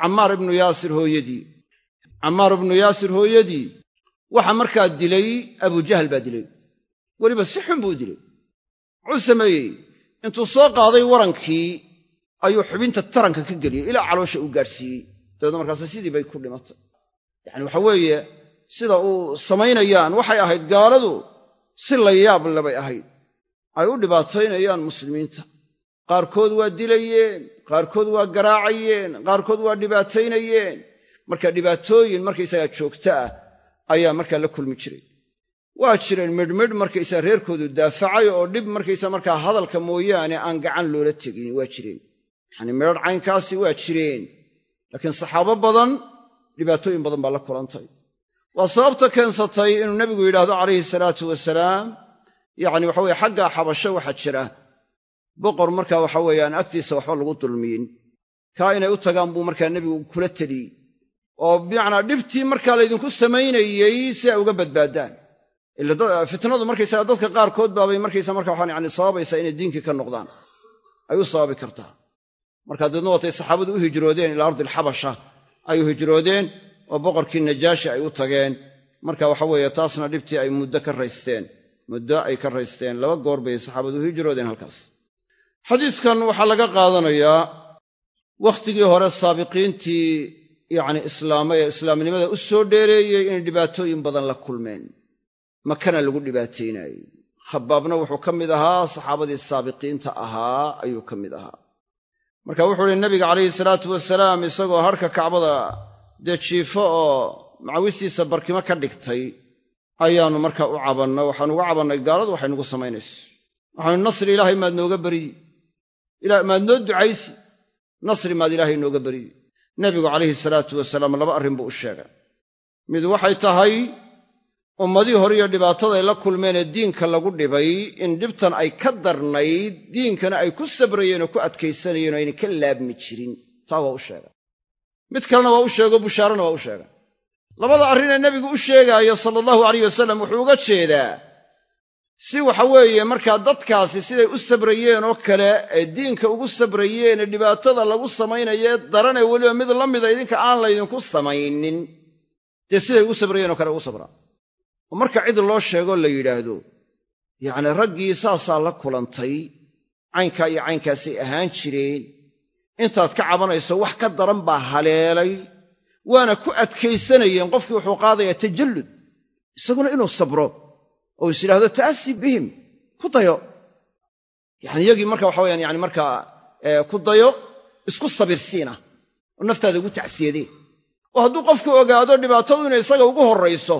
cammaar ibnu yaasir hooyadii. Cammaar ibnu yaasir hooyadii waxa markaa dilay abujahl baa dilay. Weliba si xun buu dilay. Muxuu sameeyey intuu soo qaaday warankii ayuu xubinta taranka ka geliyey ilaa caloosha uu gaadhsiiyey dabeedna markaase sidii bay ku dhimatay. Yacni waxa weeye sida uu samaynayaan waxay ahayd gaaladu si la yaab lebay ahayd ay u dhibaataynayaan muslimiinta. Qaarkood waa dilayeen qaarkood waa garaacayeen qaarkood waa dhibaataynayeen. Marka dhibaatooyin markaysagaa joogto ah ayaa markaa la kulmi jiray. Waa jireen midhmidh markaysaa reerkoodu daafacay oo dhib markaysa markaa hadalka mooyaane aan gacan loola tegin waa jireen. Yacanii midhadh caynkaasi waa jireen. Laakiin saxaabo badan dhibaatooyin badan baa la kulantay. Waa sababta keensatay inuu nebigu yidhaahdo calayhi salaatu wasalaam yacni waxa weye xaggaa xabasho waxaa jira. Boqor markaa waxa weeye agtiisa waxba lagu dulmiyin. Kaa inay u tagaan buu markaa nebigu kula teliyey oo bimacnaa dhibtii markaa laydinku samaynayey si ay uga badbaadaan. Fitnadu markaysaga dadka qaarkood baabay markaysa marka waxaan yani sababaysaa inay diinkii ka noqdaan. Ay u sababi kartaa. Markaa dabeedna waatay saxaabadu u hijroodeen ilaa ardi alxabasha ay hijroodeen oo boqorkii najaashi ay u tageen. Marka waxa weeye taasna dhibtii ay muddo ka raysteen muddo ay ka raysteen laba goor bay saxaabadu u hijroodeen halkaas. Xadiiskan waxaa laga qaadanayaa wakhtigii hore saabiqiintii yacni islaamay ee islaamnimada u soo dheereeyey inay dhibaatooyin badan la kulmeen. Makana lagu dhibaataynaayey khabaabna wuxuu ka mid ahaa saxaabadii saabiqiinta ahaa ayuu ka mid ahaa. Marka wuxuu uhi nabiga calayhi salaatu wasalaam isagoo harka kacbada dee jiifo oo macawistiisa barkimo ka dhigtay ayaannu markaa u cabanna waxaanu uga cabannay gaaladu waxay nugu samaynayso waxaanu nasri ilaahay maad nooga beriyi. Maad noo ducaysi nasri maad ilaahay nooga beriyi. Nebigu calayhi salaatu wasalaam laba arrin buu u sheegay. Mid waxay tahay ummadii hore iyo dhibaataday la kulmeenee diinka lagu dhibay in dhibtan ay ka darnayd diinkana ay ku sabrayeen oo ku adkaysanayeen oo ayna ka laabmi jirin. Taa waa u sheegay. Mid kalena waa u sheego bushaarana waa u sheegay labada arrinee nebigu u sheegaayo sala allahu alayh wasalam wuxuu uga jeedaa si waxa weeye markaa dadkaasi siday u sabrayeen oo kale ee diinka ugu sabrayeen ee dhibaatada lagu samaynayee daranee weliba mid la mida idinka aan laydinku samaynin. Dee siday ugu sabrayeen oo kale ugu sabraan oo marka cid loo sheegoo la yidhaahdo yacni raggii saasaa la kulantay caynkaa iyo caynkaasay ahaan jireen intaad ka cabanayso wax ka daran baa haleelay waana ku adkaysanayeen qofkii wuxuu qaadayaa tajallud isaguna inuu sabro oo is yidhahdo ta'asi bihim ku dayo. Yani iyagii marka waxa weyaan yani markaa ku dayo isku sabirsiina oo naftaada ugu tacsiyadee oo hadduu qofku ogaado dhibaatadu inay isaga ugu horrayso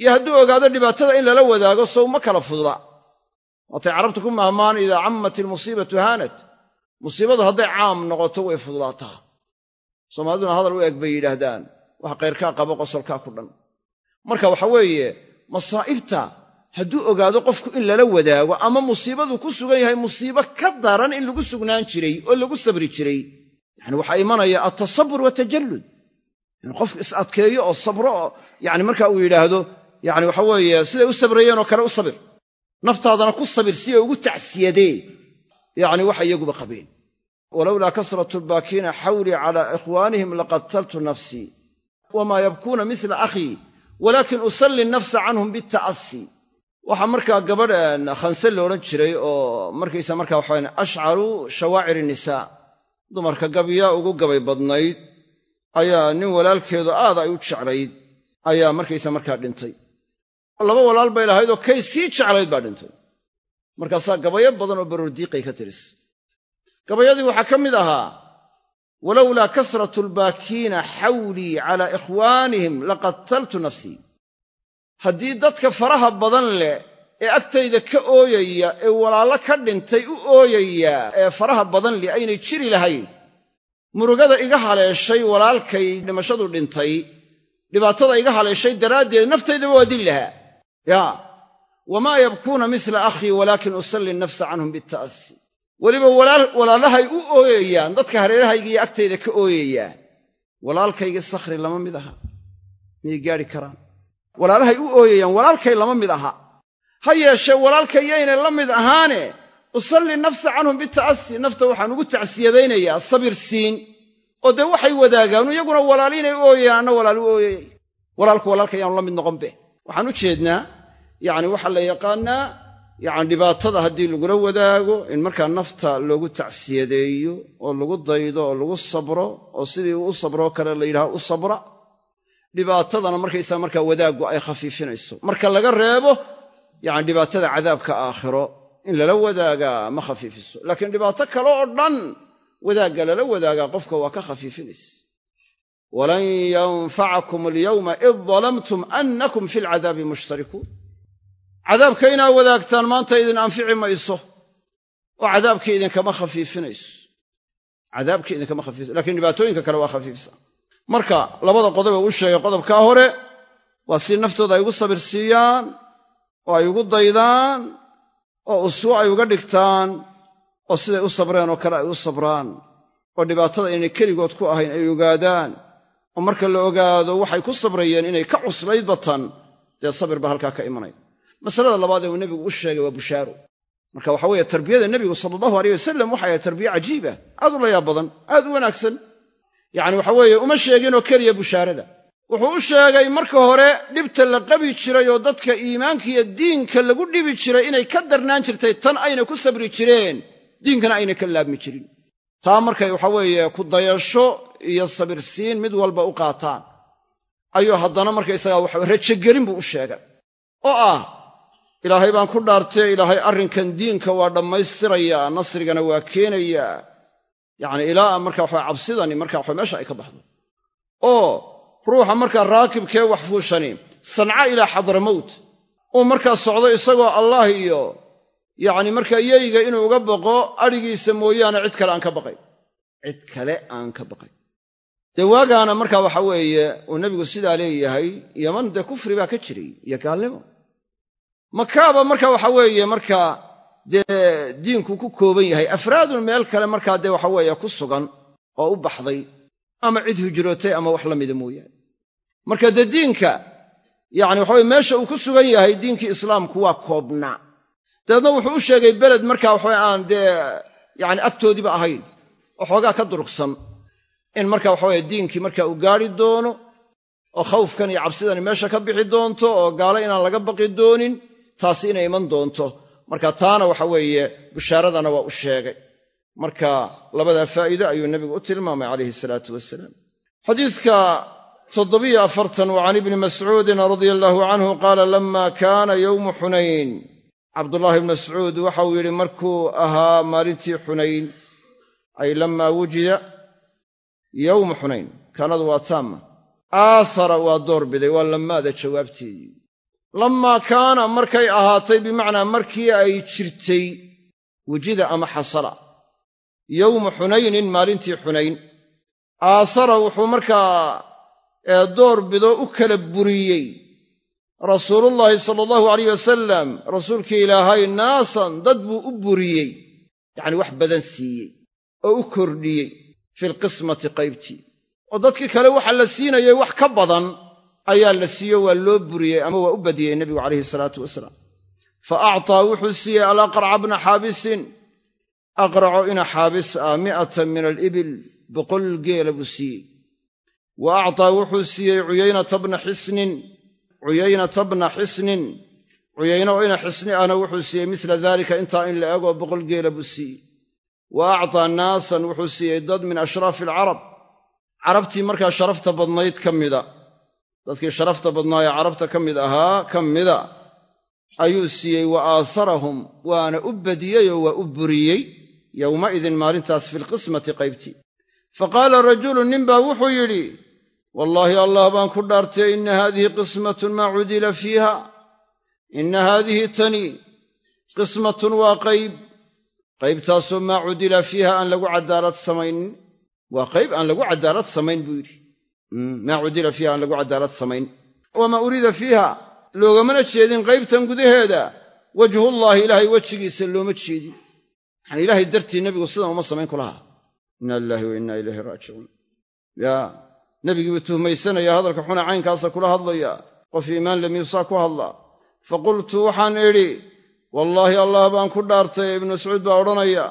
iyo hadduu ogaado dhibaatada in lala wadaago sow ma kala fududa. Waatay carabtu ku mahmaan idaa cammat ilmusiibatu haanat. Musiibadu hadday caam noqoto way fududaataa soomaaliduna hadal u eg bay yidhaahdaan. Wax kayrkaa qabo qosolkaa ku dhan. Marka waxa weeye masaa'ibta hadduu ogaado qofku in lala wadaago ama musiibadu ku sugan yahay musiibo ka daran in lagu sugnaan jiray oo lagu sabri jiray yani waxaa imanaya altasabur watajallud in qofku is adkeeyo oo sabro oo yani marka uu yidhaahdo yani waxa weeye siday u sabrayeenoo kale u sabir. Naftaadana ku sabir si ugu tacsiyadee yani waxa iyaguba qabeen walowlaa kasratu albaakiina xawlii cala ikhwaanihim laqataltu nafsii wamaa yabkuuna misla akhii walaakin usalli nafsa canhum bita'asi waxaa markaa gabadh khanse la jiray oo markaysa markaa waxawan ashcaru shawaacir nisaa. Dumarka gabyaa ugu gabay badnayd ayaa nin walaalkeedu aad ay u jeclayd ayaa markaysa markaa dhintay. Laba walaal bay lahayd oo kay sii jeclayd baa dhintay. Markaasaa gabayo badan oo baroordiiqay ka tiris gabayadii waxaa ka mid ahaa walowlaa kasratu albaakiina xawlii calaa ikhwaanihim laqataltu nafsii. Haddii dadka faraha badan leh ee agtayda ka ooyaya ee walaallo ka dhintay u ooyaya ee faraha badan leh aynay jiri lahayn murugada iga haleeshay walaalkay dhimashadu dhintay dhibaatada iga haleeshay daraaddeed naftaydaba waa dili lahaa. Yaa wamaa yabkuuna misla akhii walaakin usalli nafsa canhum bita'asi weliba walaalahay u ooyayaan dadka hareerahaygiiyo agtayda ka ooyayaan. Walaalkaygii sakhri lama mid aha miyay gaadhi karaan? Walaalahay u ooyayaan walaalkay lama mid aha. Ha yeeshee walaalkay yaynay la mid ahaane? Usalli nafsa canhum bita'asi nafta waxaan ugu tacsiyadaynayaa sabir siin. Oo dee waxay wadaagaan iyaguna walaal inay ooyayaan anna walaal u ooyayay. Walaalku walaalka yaanu la mid noqonbe waxaan u jeednaa yacni waxaa la yaqaannaa yacni dhibaatada haddii lagula wadaago in markaa nafta loogu tacsiyadeeyo oo lagu daydo oo lagu sabro oo sidii u sabroo kale la yidhaha u sabra dhibaatadana markaysaa markaa wadaaggu ay khafiifinayso. Marka laga reebo yacni dhibaatada cadaabka aakhiro in lala wadaagaa ma khafiifiso. Laakiin dhibaato kale oo dhan wadaagga lala wadaagaa qofka waa ka khafiifinaysa. Walan yanfacakum alyawma id dalamtum annakum fi lcadaabi mushtarikuun cadaabka inaa wadaagtaan maanta idin anfici mayso oo cadaabkii idinkama khafiifinayso. Cadaabkii idinkama khafiifinayso. Lakiin dhibaatooyinka kale waa khafiifisa marka labada qodob ee u sheegay qodobkaa hore waa si naftooda ay ugu sabir siiyaan oo ay ugu daydaan oo uswo ay uga dhigtaan oo siday u sabreen oo kale ay u sabraan oo dhibaatada inay keligood ku ahayn ay ogaadaan oo marka la ogaado waxay ku sabrayeen inay ka cuslayd batan dee sabir baa halkaa ka imanaya masalada labaad uu nebigu u sheegay waa bushaaro marka waxa weeye tarbiyada nebigu sala allahu aleyh wasalam waxay ahayd tarbiye cajiiba aad u layaab badan aad u wanaagsan. Yacni waxa weeye uma sheeginoo keliya bushaarada. Wuxuu u sheegay marka hore dhibta la qabi jiray oo dadka iimaanka iyo diinka lagu dhibi jiray inay ka darnaan jirtay tan ayna ku sabri jireen. Diinkana ayna ka laabmi jirin. Taa markay waxa weeye ku dayasho iyo sabirsiin mid walba u qaataan. Ayuu haddana markaysagaa waxa rajogelin buu u sheegay. Oo ah ilaahay baan ku dhaartee ilaahay arrinkan diinka waa dhammaystirayaa nasrigana waa keenayaa. Yacni ilaa marka waxa cabsidani marka waxa meesha ay ka baxdo. Oo ruuxa markaa raakibkee wax fuushani sanca ilaa xadramowt uu markaa socdo isagoo allah iyo yacni markaa yeyga inuu uga baqo adhigiisa mooyaane cid kale aan ka baqay. Cid kale aan ka baqay. Dee waagaana markaa waxa weeye uu nebigu sidaa leeyahay yaman dee kufri baa ka jiray iyo gaalnimo makaaba marka waxa weeye markaa dee diinku ku kooban yahay. Afraadun meel kale markaa dee waxa weeye ku sugan oo u baxday ama cid hijrootay ama wax la mida mooyaane. Marka dee diinka yacni waxa weye meesha uu ku sugan yahay diinkii islaamku waa koobnaa dabeedna wuxuu u sheegay beled markaa waxawe aan dee yacni agtoodiiba ahayn oo ka durugsan in marka waxaweye diinkii marka uu gaari doono oo khawfkan iyo cabsidani meesha ka bixi doonto oo gaalo inaan laga baqi doonin taasi inay iman doonto. Marka taana waxa weeye bushaaradana waa u sheegay. Marka labadaa faa'iide ayuu nebigu u tilmaamay calayhi salaatu wasalaam xadiidka toddobiyo afartan wa can ibni mascuudin radia allaahu canhu qaala lama kaana yowmu xunayn. Cabdullaahi ibni mascuud waxauu yidhi markuu ahaa maalintii xunayn ay lamaa wujida yowmu xunayn. Kaanadu waa taama aahara waa doorbiday waa lamaada jawaabteedii lammaa kaana markay ahaatay bimacnaa markii ay jirtay wujida ama xasala yowmu xunaynin maalintii xunayn. Aasara wuxuu markaa door bido u kala buriyey. Rasuulullaahi sala allahu alayh wasalam rasuulkii ilaahay naasan dad buu u buriyey. Yacni wax badan siiyey oo u kordhiyey fi lqismati qaybtii. Oo dadkii kale waxa la siinayay wax ka badan ayaa la siiyo waa loo buriyey ama waa u badiyey nebigu calayhi salaatu wasalaam. Fa actaa wuxuu siiyey alaqraca bna xaabisin. Aqraco ina xaabis ah mi'atan min alibil boqol geela buu siiyey. Wa actaa wuxuu siiyey cuyaynata bna xisnin cuyaynata bna xisnin. Cuyayno oo ina xisni ahna wuxuu siiyey misla daalika intaa in la egoo boqol geela buu siiyey. Wa actaa naasan wuxuu siiyey dad min ashraafi alcarab. Carabtii markaa sharafta badnayd ka mida dadkii sharafta badnaa ee carabta ka mid ahaa ka mida ayuu siiyey wa aasarahum waana u badiyeyoo waa u buriyey yowmaidin maalintaas fi lqismati qaybtii. Fa qaala rajulu ninbaa wuxuu yidhi wallaahi allah baan ku dhaartay inna haadihi qismatun maa cudila fiiha inna haadihi tani qismatun waa qayb qaybtaasoo maa cudila fiiha aan lagu cadaalad samaynin waa qayb aan lagu cadaalad samayn buu yidhi maa cudila fiiha aan lagu cadaalad samayn. Wamaa uriida fiiha loogamana jeedin qaybtan gudaheeda. Wajhullaahi ilaahay wejigiisa looma jeedin. Yacani ilaahay dartii nebigu sidan uma samayn kulahaa inna lilaahi wa inna ilayhi raajicuun. Yaa nebigii buu tuhmaysanaya hadalka xuna caynkaasa kula hadlaya qof iimaan lemiusaa ku hadlaa fa qultu waxaan idhi wallaahi allah baan ku dhaartay ibnu mascuud baa odhanaya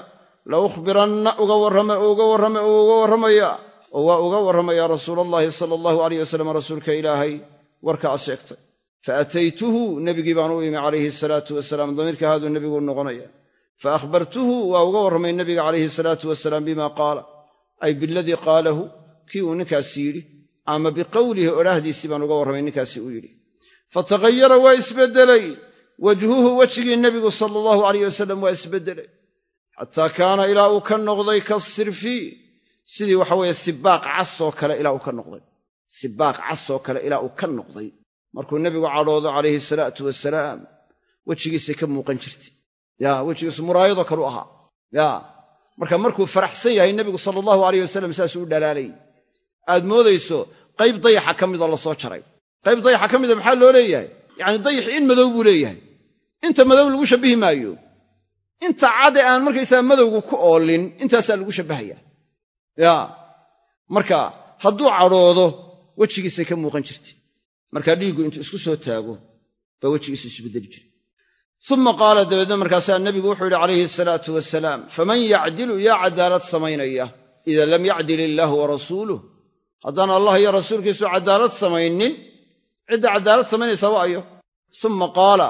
la ukhbiranna uga warrama uga warrama oo uga warramaya oo waa uga warramaya rasuulallaahi sala allahu alayh wasalam rasuulka ilaahay warka ad sheegtay. Fa ataytuhu nebigii baan u imi calayhi salaatu wasalaam damiirka haaduu nebigu noqonaya. Fa akhbartuhu waa uga warramay nebiga calayhi salaatu wasalaam bima qaala. Ay biladii qaalahu kii uu ninkaasi yidhi ama biqowlihi odhaahdiisii baan uga warramay ninkaasi uu yidhi. Fatagayara waa isbeddelay wajhuhu wejigii nebigu sala allahu alayh wasalam waa isbeddelay xataa kaana ilaa uu ka noqday kasirfi sidii waxa weeye sibaaq casoo kale ilaa uu ka noqday. Sibaaq casoo kale ilaa uu ka noqday. Markuu nebigu cadhoodo calayhi salaatu wasalaam wejigiisay ka muuqan jirtay. Ya wejigiisu muraayadoo kalu ahaa. Ya marka markuu faraxsan yahay nebigu sala allahu alayh wasalam saasuu u dhalaalayy aad moodayso qayb dayaxa ka midoo la soo jaray. Qayb dayaxa ka mida maxaa loo leeyahay? Yacani dayax in madow buu leeyahay. Inta madow lagu shabbihi maayo. Inta cade aan markaysaa madowgu ku oolin intaasaa lagu shabbahaya ya marka hadduu cadhoodo wejigiisay ka muuqan jirtay. Markaa dhiiggu intuu isku soo taago baa wejigiisu isbeddeli jiray. Uma qaala dabeedna markaasaa nebigu wuxuu yidhi calayhi asalaatu wasalaam faman yacdilu yaa cadaalad samaynaya? Ida lam yacdil illaahu wa rasuuluh haddaan allah iyo rasuulkiisu cadaalad samaynin cidda cadaalad samaynaysaa waa ayo. Uma qaala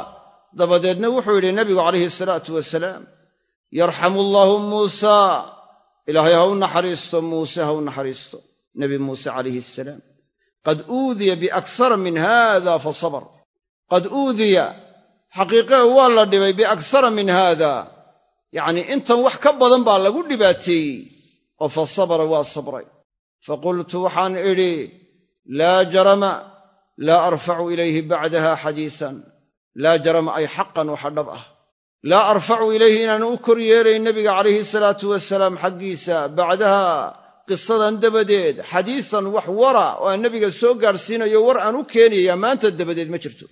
dabadeedna wuxuu yidhi nebigu calayhi asalaatu wasalaam yarxamu allaahu muusaa ilaahay ha u naxariisto muuse ha u naxariisto. Nebi muuse calayhi asalaam qad uudiya biaksara min haada fa sabr qad uudiya xaqiiqee waa la dhibay biaksara min haada yacnii intan wax ka badan baa lagu dhibaateeyey oo fa sabra waa sabray. Faqultu waxaan idhi laa jarama laa arfacu ilayhi bacdaha xadiisan. Laa jarama ay xaqan waxa dhab ah laa arfacu ilayhi inaanu u kor yeelayn nebiga calayhi salaatu wasalaam xaggiisa. Bacdaha qisadan dabadeed xadiisan wax wara oo aan nebiga soo gaadhsiinayo war aan u keenaya maanta dabadeed ma jirto.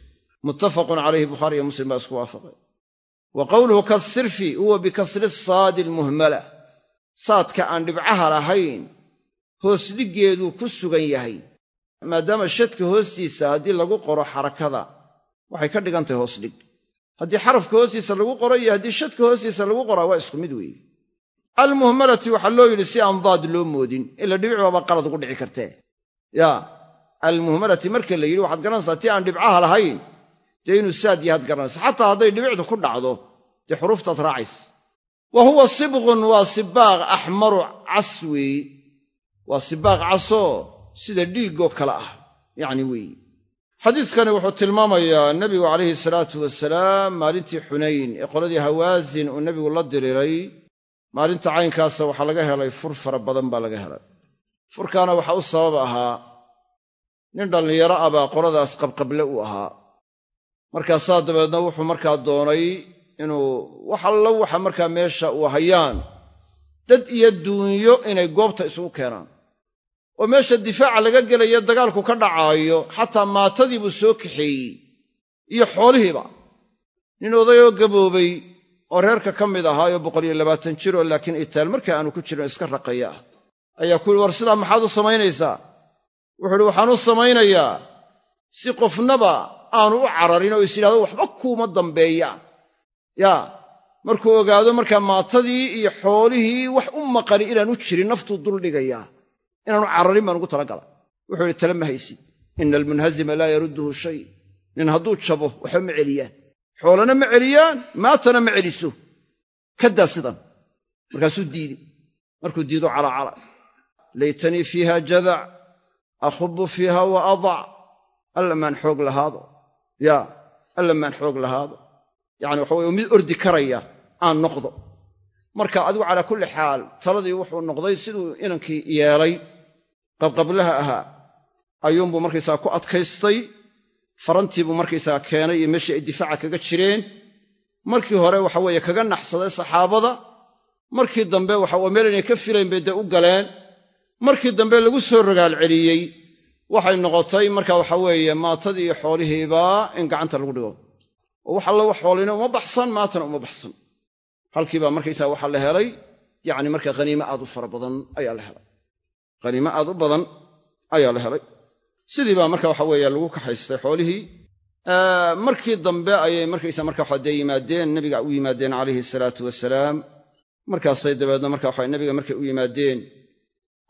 Muttafaqun calayhi bukhaariyo muslim baa isku waafaqay. Wa qowluhu kasirfi huwa bikasri saadi almuhmala. Saadka aan dhibcaha lahayn hoosdhiggeeduu ku sugan yahay maadaama shadka hoostiisa haddii lagu qoro xarakada waxay ka dhigan tahay hoosdhig haddii xarafka hoostiisa lagu qoro iyo haddii shadka hoostiisa lagu qoraa waa isku mid weeye almuhmalati waxaa loo yidhi si aan daad loo moodin ila dhibic baaba qalad ugu dhici kartee yaa almuhmalati marka la yidhi waxaad garanaysaa tii aan dhibcaha lahayn dee inuu saad yahaad garanaysa. Xataa hadday dhibicdu ku dhacdo dee xuruuftaad raacaysa. Wa huwa sibqun waa sibaaq axmaru cas weeye waa sibaaq casoo sida dhiiggoo kale ah yacni weeye xadiiskani wuxuu tilmaamayaa nebigu calayhi salaatu wasalaam maalintii xunayn ee qoladii hawaasin uu nebigu la diriray maalinta caynkaasa waxaa laga helay fur fara badan baa laga helay. Furkaana waxaa u sabab ahaa nin dhallinyaro ah baa qoladaas qabqable u ahaa. Markaasaa dabeedna wuxuu markaa doonay inuu wax allo waxa markaa meesha uu hayaan. Dad iyo duunyo inay goobta isugu keenaan oo meesha difaaca laga gelayo dagaalku ka dhacaayo xataa maatadii buu soo kaxeeyey iyo xoolihiiba. Nin odayoo gaboobay oo reerka ka mid ahaayoo boqoliyo labaatan jiroo laakiin itaal markaa aanu ku jirin iska raqaya ah ayaa ku yihi war sidaa maxaad u samaynaysaa? Wuxuu uhi waxaan u samaynayaa si qofnaba aanu u cararin oo is yidhahdo waxba kuuma dambeeyaan yaa markuu ogaado markaa maatadii iyo xoolihii wax u maqani inaanu jirin naftuu duldhigayaa inaanu cararin baan ugu talagala wuxuu idhi tale ma haysid. Ina almunhazima laa yarudduhu shay. Nin hadduu jabo waxba ma celiyaan. Xoolana ma celiyaan? Maatana ma celiso. Kadaa sidan. Markaasuu diidi. Markuu diido calacala. Laytanii fiiha jadac akhubu fiiha wa adac alla maan xoog lahaado. Yaa alla maan xoog lahaado. Yacani waxa weye mid ordi karaya aan noqdo. Marka adigu calaa kulli xaal taladii wuxuu noqday siduu inankii yeelay qabqablaha ahaa ayuunbuu markaysaga ku adkaystay farantiibuu markaysaga keenay iyo meeshii ay difaaca kaga jireen. Markii hore waxa weeye kaga naxsaday saxaabada markii dambe waxa meel inay ka filayn bay dee u galeen. Markii dambe lagu soo rogaal celiyey waxay noqotay marka waxa weeye maatadii xoolihiiba in gacanta lagu dhigo. Oo wax alla wax xoolina uma baxsan maatana uma baxsan. Halkiibaa markaysaa waxaa la helay yacni marka haniime aad u fara badan ayaa la helay haniime aad u badan ayaa la helay. Sidii baa marka waxa weeye lagu kaxaystay xoolihii. Markii dambe ayay markaysa marka waxa dee yimaadeen nabiga u yimaadeen calayhi salaatu wasalaam markaasay dabeedna marka waxa nabiga markay u yimaadeen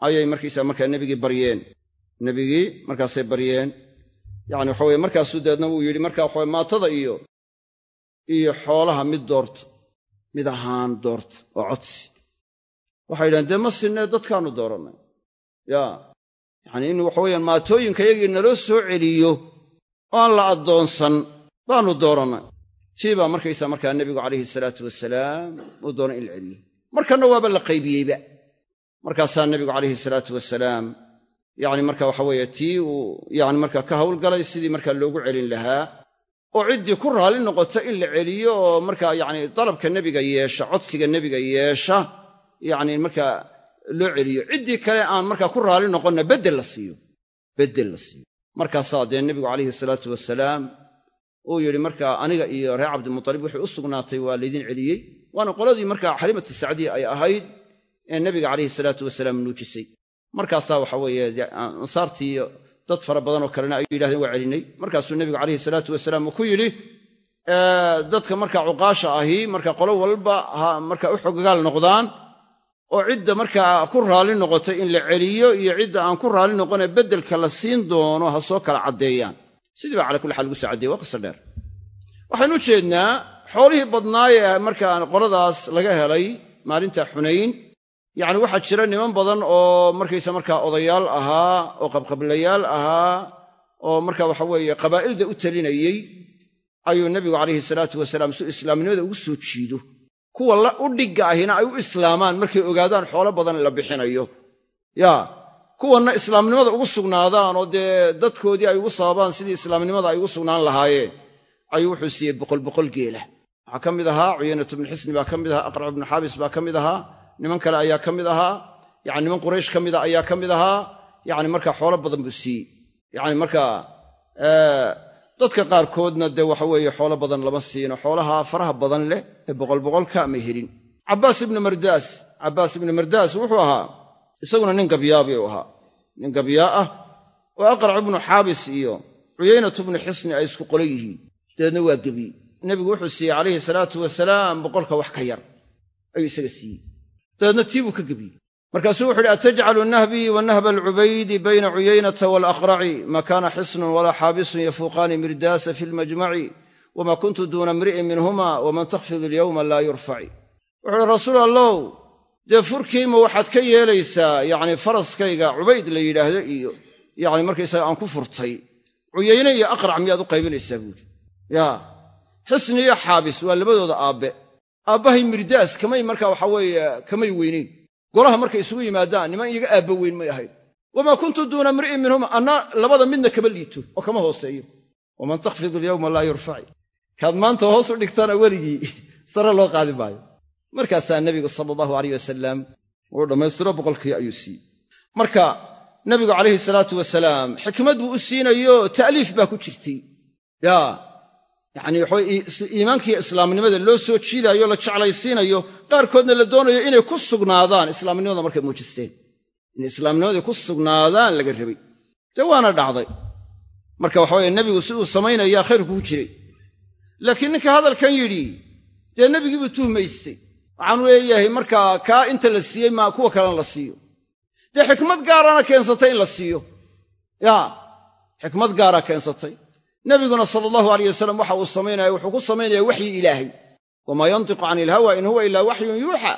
ayay markaysa marka nebigii baryeen. Nebigii markaasay baryeen. Yacni waxa weye markaasuu dabeedna wuu yidhi marka waxa maatada iyo iyo xoolaha mid doorta mid ahaan doorta oo codsi. Waxay yidhahdeen dee ma sinnee dadkaanu doorannay yaa yacanii in waxa weyaan maatooyinka yagii naloo soo celiyo oo aan la addoonsan baanu doorannay. Tii baa markaysaa markaa nebigu calayhi salaatu wasalaam uu doonay in la celiyo. Markanna waaba la qaybiyeyba. Markaasaa nebigu calayhi salaatu wasalaam yacni marka waxa weeye tii uu yacni marka ka hawlgalay sidii markaa loogu celin lahaa oo ciddii ku raalli noqota in la celiyo oo markaa yacni dalabka nebiga yeesha codsiga nebiga yeesha yacni markaa loo celiyo. Ciddii kale aan markaa ku raalli noqonna beddel la siiyo. Beddel la siiyo. Markaasaa dee nebigu calayhi salaatu wasalaam uu yidhi markaa aniga iyo reer cabdimutalib wixii u sugnaatay waa laydin celiyey. Waana qoladii markaa xalimatu sacdiya ay ahayd ee nebiga calayhi salaatu wasalaam nuujisay. Markaasaa waxa weeye ansaartii iyo dad fara badan oo kalena ay yidhahdeen waa celinay. Markaasuu nebigu calayhi salaatu wasalaam uu ku yidhi dadka markaa cuqaasha ahi marka qolo walba ha marka u xogagaal noqdaan oo cidda markaa ku raalli noqotay in la celiyo iyo cidda aan ku raalli noqonee beddelka la siin doono ha soo kala caddeeyaan. Sidii baa cala kulli xal lagu soo caddeeye waa qisa dheer. Waxaynu u jeednaa xoolihii badnaayee markaa qoladaas laga helay maalinta xunayn yacni waxaa jira niman badan oo markaysa markaa odayaal ahaa oo qabqablayaal ahaa oo marka waxa weeye qabaa'ilda u talinayey ayuu nebigu calayhi salaatu wasalaam su islaamnimada ugu soo jiido kuwa u dhigga ahina ay u islaamaan markay ogaadaan xoolo badan la bixinayo. Yaa kuwanna islaamnimada ugu sugnaadaan oo dee dadkoodii ay ugu sababaan sidii islaamnimada ay ugu sugnaan lahaayeen ayuu wuxuu siiyey boqol boqol geela. Waxaa ka mid ahaa cuyaynatu bnu xisni baa ka mid ahaa aqrac ibnu xaabis baa ka mid ahaa niman kale ayaa ka mid ahaa yani niman quraysh ka mida ayaa ka mid ahaa yani marka xoolo badan buu siiyey. Yani marka dadka qaarkoodna dee waxa weeye xoolo badan lama siino. Xoolaha faraha badan leh ee boqolboqolka ma helin. Cabbaas ibnu mardaas cabbaas ibnu mardaas wuxuu ahaa isaguna nin gabyaabi u ahaa. Nin gabyaa ah oo aqrac ibnu xaabis iyo cuyaynatu bnu xisni ay isku qolo yihiin. Dabeedna waa gebiye nebigu wuxuu siiyey calayhi salaatu wasalaam boqolka wax ka yar. Ayuu isaga siiyey. Dabeedna tii buu ka gebiyey markaasuu wuxu uhi atajcalu nahbii wa nahba alcubaydi bayna cuyaynata waalaqraci ma kaana xisnun walaa xaabisun yafuuqaani mirdaasa fi lmajmaci wama kuntu duuna imri'in minhuma waman takhfid alyowma laa yurfaci wuxuu uhi rasuul allow dee furkiima waxaad ka yeelaysaa yacni faraskayga cubayd la yidhaahdo iyo yacni markaysaga aan ku furtay cuyayne iyo aqrac miyaad u qaybinaysaa? Buuhi yaa xisni iyo xaabis waa labadooda aabbe. Aabbahay mirdaas kamay markaa waxa weeye kamay weynayn golaha markay isugu yimaadaan niman iyaga aabba weyn may ahayn. Wamaa kuntu duuna imri'in minhuma anna labada midna kama liito oo kama hooseeyo. Waman takhfid alyawma laa yurfaci kaad maanta hoos u dhigtana weligii sare loo qaadi maayo. Markaasaa nebigu sala allahu alayh wasalam uu dhammaystiro boqolkii ayuu siiyey. Marka nebigu calayhi salaatu wasalaam xikmad buu u siinayo ta'liif baa ku jirtay. Yaa yacni waxaway iimaankiiyo islaamnimada loo soo jiidaayo la jeclaysiinayo qaarkoodna la doonayo inay ku sugnaadaan islaamnimada markay muujisteen. Inay islaamnimadii ku sugnaadaan laga rabay. Dee waana dhacday. Marka waxaweye nebigu siduu samaynayaa khayr kugu jiray. Laakiin ninka hadalkan yidhi dee nebigiibuu tuhmaystay. Waxaanu leeyahay markaa kaa inta la siiyey maa kuwa kalena la siiyo. Dee xikmad gaarana keensatay in la siiyo. Yaa xikmad gaara keensatay nebiguna sala allahu alayh wasalam waxa uu samaynaya wuxuu ku samaynaya waxyi ilaahay. Wamaa yantiqu cani ilhawa in huwa ilaa waxyun yuuxa.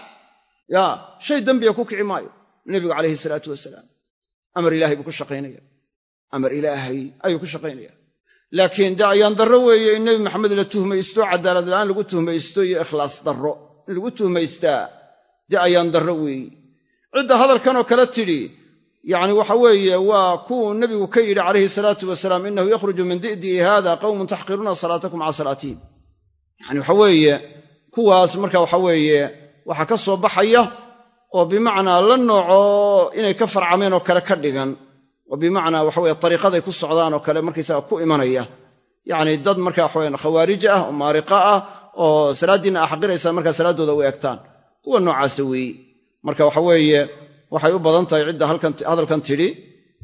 Yaa shay dembiga ku kici maayo nebigu calayhi salaatu wasalaam. Amar ilaahay buu ku shaqaynaya. Amar ilaahay ayuu ku shaqaynaya. Laakiin dee ayaan darro weeye in nebi maxamed la tuhmaysto cadaalad la'aan lagu tuhmaysto iyo ikhlaas darro. In lagu tuhmaystaa dee ayaan darro weeye. Cidda hadalkanoo kale tidhi yacni waxa weeye waa kuwuu nebigu ka yidhi calayhi salaatu wasalaam innahu yakhruju min di'di'i haada qawmun taxqiruuna salaatakum maca salaatihim yacni waxa weeye kuwaas marka waxa weeye waxaa ka soo baxaya oo bimacnaa la nooco inay ka farcameen oo kale ka dhigan oo bimacnaa waxa weye dariiqaday ku socdaan oo kale markaysaga ku imanaya. Yacni dad marka waxaweyan khawaarij ah oo maariqa ah oo salaaddiinna aa xaqiraysaan markaa salaaddooda u eegtaan. Kuwa noocaasa weeye marka waxa weeye waxay u badan tahay cidda hadalkan tidhi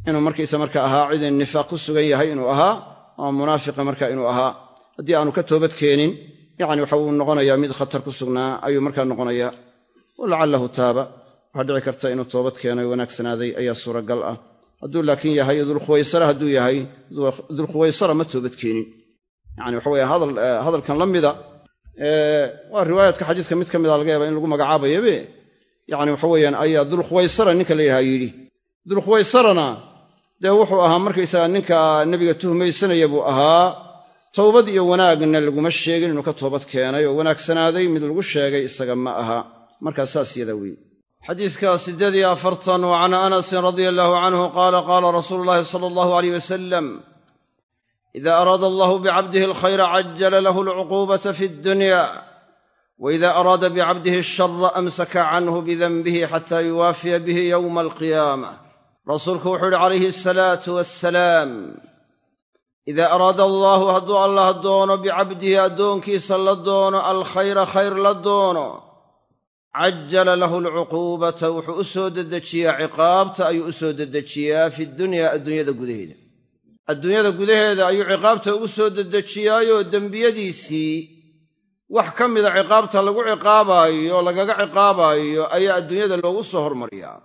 inuu markaysa marka ahaa cid nifaaq ku sugan yahay inuu ahaa ama munaafiqa marka inuu ahaa. Haddii aanu ka toobad keenin yacni waxa uu noqonayaa mid khatar ku sugnaa ayuu markaa noqonayaa. Walacallahu taaba waxaa dhici karta inuu toobad keenay wanaagsanaaday ayaa suuragal ah. Hadduu laakiin yahay dulkhuwaysara hadduu yahay dulkhuwaysara ma toobad keenin. Yani waxa weye hadalkan la mida waa riwaayaadka xadiiska mid ka mida laga yaaba in lagu magacaabayabe yacni waxa weeyaan ayaa dulkhuwaysara ninka la yidhaha yidhi. Dulkhuwaysarana dee wuxuu ahaa markaysaga ninka nebiga tuhmaysanaya buu ahaa. Towbad iyo wanaagna laguma sheegin inuu ka toobad keenay oo wanaagsanaaday mid lagu sheegay isaga ma aha. Markaa saas yadaa weeye xadiidka siddeed iyo afartan wa can anasin radia allahu canhu qaala qaala rasuulu llahi sala allahu aleyh wasalam ida araada allahu bicabdihi alkhayra cajala lahu alcuquubata fi addunya waida araada bicabdihi alshara amsaka canhu bidanbihi xata yuwaafiya bihi yowma alqiyaama rasuulku wuxuu yihi calayhi asalaatu wassalaam idaa araada allaahu hadduu allah doono bicabdihi addoonkiisa la doono alkhayra khayr la doono cajala lahu alcuquubata wuxuu u soo dedejiyaa ciqaabta ayuu u soo dedejiyaa fi dunyaa adduunyada gudaheeda adduunyada gudaheeda ayuu ciqaabta ugu soo dedejiyaayoo dembiyadiisii wax ka mida ciqaabta lagu ciqaabaayo lagaga ciqaabaayo ayaa adduunyada loogu soo hormariyaa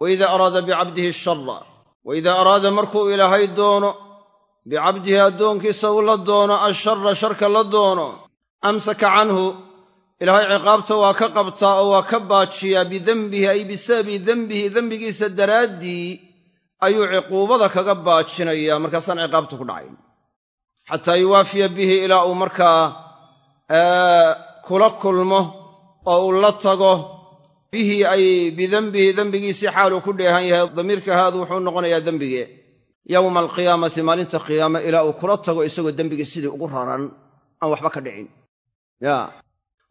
wa idaa araada bicabdihi ashara wa idaa araada markuu ilaahay doono bicabdihi addoonkiisa uu la doono ashara sharka la doono amsaka canhu. Ilaahay ciqaabta waa ka qabtaa oo waa ka baajiyaa bidembihi ay bisababi dembihi dembigiisa daraaddii ayuu ciquubada kaga baajinayaa. Markaasaan ciqaabta ku dhacayn. Xataa yuwaafiya bihi ilaa uu markaa kula kulmo oo uu la tago. Bihi ay bidembihi dembigiisii xaaluu ku dheehan yahay. Damiirka haadu wuxuu noqonayaa dembige yowma alqiyaamati maalinta qiyaame ilaa uu kula tago isagoo dembigii sidii ugu raran aan waxba ka dhicin. Ya.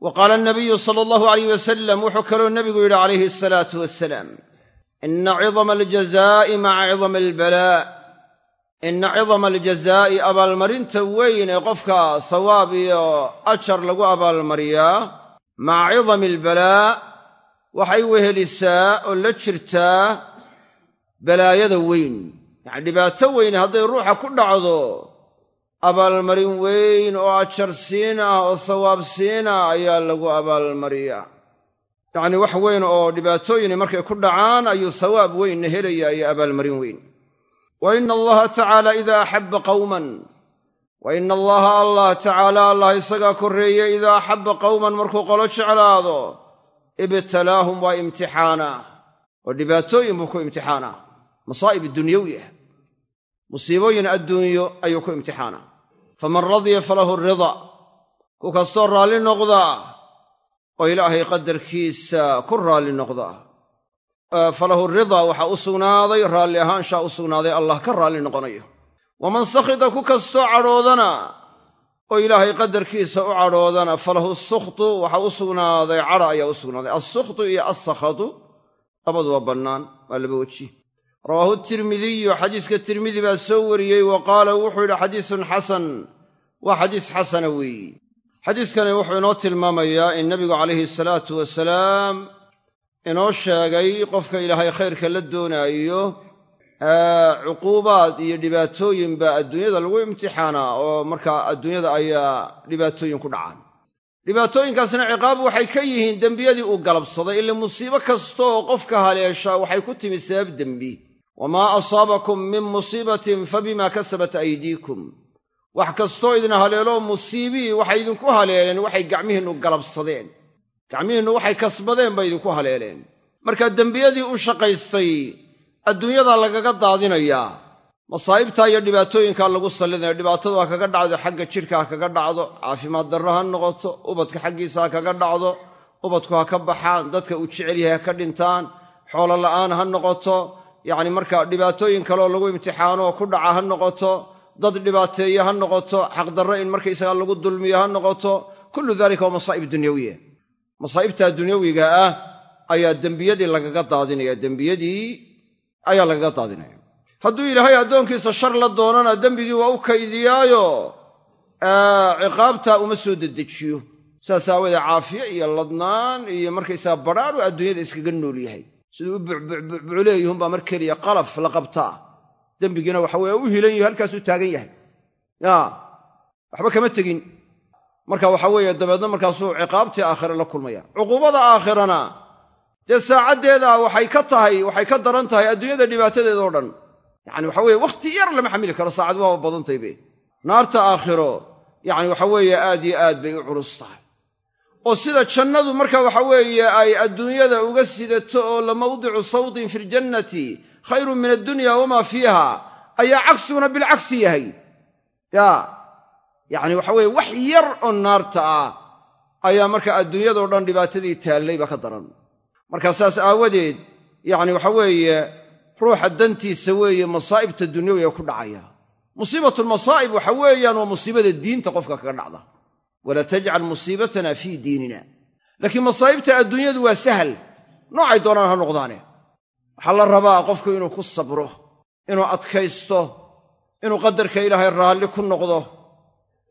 Wa qaala anabiyu sala allahu alayh wasalam wuxuu kaloo nebigu yidhi calayhi asalaatu wasalaam ina cidama aljazaa'i maca cidami albalaa ina cidama aljazaa'i abaalmarinta weyn ee qofka sawaab iyo ajar lagu abaalmariyaa maca cidami albalaa waxay wehelisaa oo la jirtaa balaayada weyn. Yacni dhibaato weyn hadday ruuxa ku dhacdo abaalmarin weyn oo ajar siin ah oo sawaab siin ah ayaa lagu abaalmariyaa yacnii wax weyn oo dhibaatooyini markay ku dhacaan ayuu sawaab weynna helayaa iyo abaalmarin weyn wa ina allaha tacaala idaa axabba qawman wa ina allaha allah tacaala allah isagaa korreeye idaa axabba qawman markuu qolo jeclaado ibtalaahum waa imtixaana oo dhibaatooyin buu ku imtixaanaa masaa'ib dunyawi ah musiibooyin adduunyo ayuu ku imtixaanaa faman radiya falahu rida ku kastoo raalli noqdaa oo ilaahay qadarkiisa ku raalli noqdaa falahu ridaa waxaa u sugnaaday raalli ahaanshaa u sugnaaday allah ka raalli noqonayo. Waman sakhita ku kastoo cadhoodana oo ilaahay qadarkiisa u cadhoodana falahu sukhtu waxaa u sugnaaday cadha ayaa u sugnaaday. Alsukhtu iyo alsakhatu labadu waa bannaan waa laba weji. Rawaahu tirmidiyu xadiiska tirmidi baa soo wariyey wa qaala wuxuu yidhi xadiisun xasan waa xadiis xasana weeye xadiiskani wuxuu inoo tilmaamayaa in nebigu calayhi salaatu wasalaam inoo sheegay qofka ilaahay khayrka la doonaayo cuquubaad iyo dhibaatooyin baa adduunyada lagu imtixaanaa oo markaa adduunyada ayaa dhibaatooyin ku dhacaan. Dhibaatooyinkaasna ciqaab waxay ka yihiin dembiyadii uu galabsaday ila musiibo kastooo qofka haleeshaa waxay ku timi sabab dembi. Wamaa asaabakum min musiibatin fabima kasabat aydiikum. Wax kastoo idin haleeloo musiibii waxay idinku haleeleen waxay gacmihiinnu galabsadeen gacmihiinnu waxay kasbadeen bay idinku haleeleen. Marka dembiyadii u shaqaystay adduunyadaa lagaga daadinayaa masaa'ibtaa iyo dhibaatooyinkaa lagu sallidaya dhibaatadu ha kaga dhacdo xagga jidhka ha kaga dhacdo caafimaad darro ha noqoto ubadka xaggiisa ha kaga dhacdo ubadku ha ka baxaan dadka uu jecel yahay ha ka dhintaan xoolo la'aan ha noqoto yacni marka dhibaatooyin kaleoo lagu imtixaanoo ku dhaca ha noqoto dad dhibaateeye ha noqoto xaqdarro in markaysaga lagu dulmiyo ha noqoto kullu dalika waa masaa'ib dunyawiya masaa'ibtaa dunyawiga ah ayaa dembiyadii lagaga daadinaya dembiyadii ayaa lagaga daadinaya hadduu ilaahay addoonkiisa shar la doonana dembigii waa u kaydiyaayo ciqaabtaa uma soo dedejiyo saas aawoodee caafiye iyo ladnaan iyo markaysaga badhaadhu adduunyada iskaga nool yahay siduu u bucbucbucleeyihunbaa mar keliya qalaf la qabtaa dembigiina waxa weye u hilan yaho halkaasuu taagan yahay ya waxba kama tegin marka waxa weeye dabeedna markaasuu ciqaabtii aakhire la kulmaya. Cuquubada aakhirana dee saacaddeeda waxay ka tahay waxay ka daran tahay adduunyada dhibaatadeeda oo dhan. Yacani waxa weye wakhti yar lama xamili karo saacad waaba badantaybe naarta aakhiro yacni waxa weeye aad iyo aad bay u culus tahay. Oo sida jannadu marka waxa weeye ay adduunyada uga sidato oo la mawdicu sawtin fi ljannati khayrun min addunya wamaa fiiha ayaa cagsiguna bilcagsi yahay. Ya yacni waxa weeye wax yar oo naarta ah ayaa marka adduunyadao dhan dhibaatadii taallay baa ka daran. Marka saas aawadeed yacni waxa weeye ruuxa dantiisa weeye masaa'ibta dunyawiga ku dhacaya. Musiibatulmasaa'ib waxa weeyaan waa musiibada diinta qofka kaga dhacda. Walaa tajcal musiibatana fii diinina. Laakiin masaa'ibta adduunyadu waa sahal. Noocay doonaan ha noqdaane. Waxaa la rabaa qofku inuu ku sabro inuu adkaysto inuu qadarka ilaahay raalli ku noqdo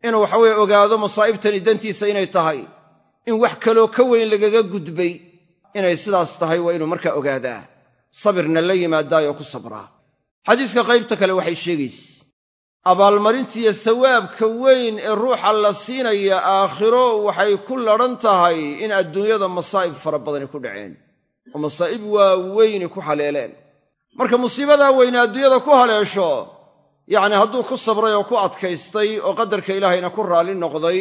inuu waxaweye ogaado masaa'ibtani dantiisa inay tahay. In wax kaloo ka weyn lagaga gudbay inay sidaas tahay waa inuu markaa ogaadaa. Sabirna la yimaadaayoo ku sabraa. Xadiiska qaybta kale waxay sheegayse abaalmarintiiyo sawaabka weyn ee ruuxa la siinaya aakhiro waxay ku ladhan tahay in adduunyada masaa'ib fara badani ku dhaceen oo masaa'ib waaweyni ku haleeleen. Marka musiibadaa weyne adduunyada ku haleesho yacni hadduu ku sabray oo ku adkaystay oo qadarka ilaahayna ku raalli noqday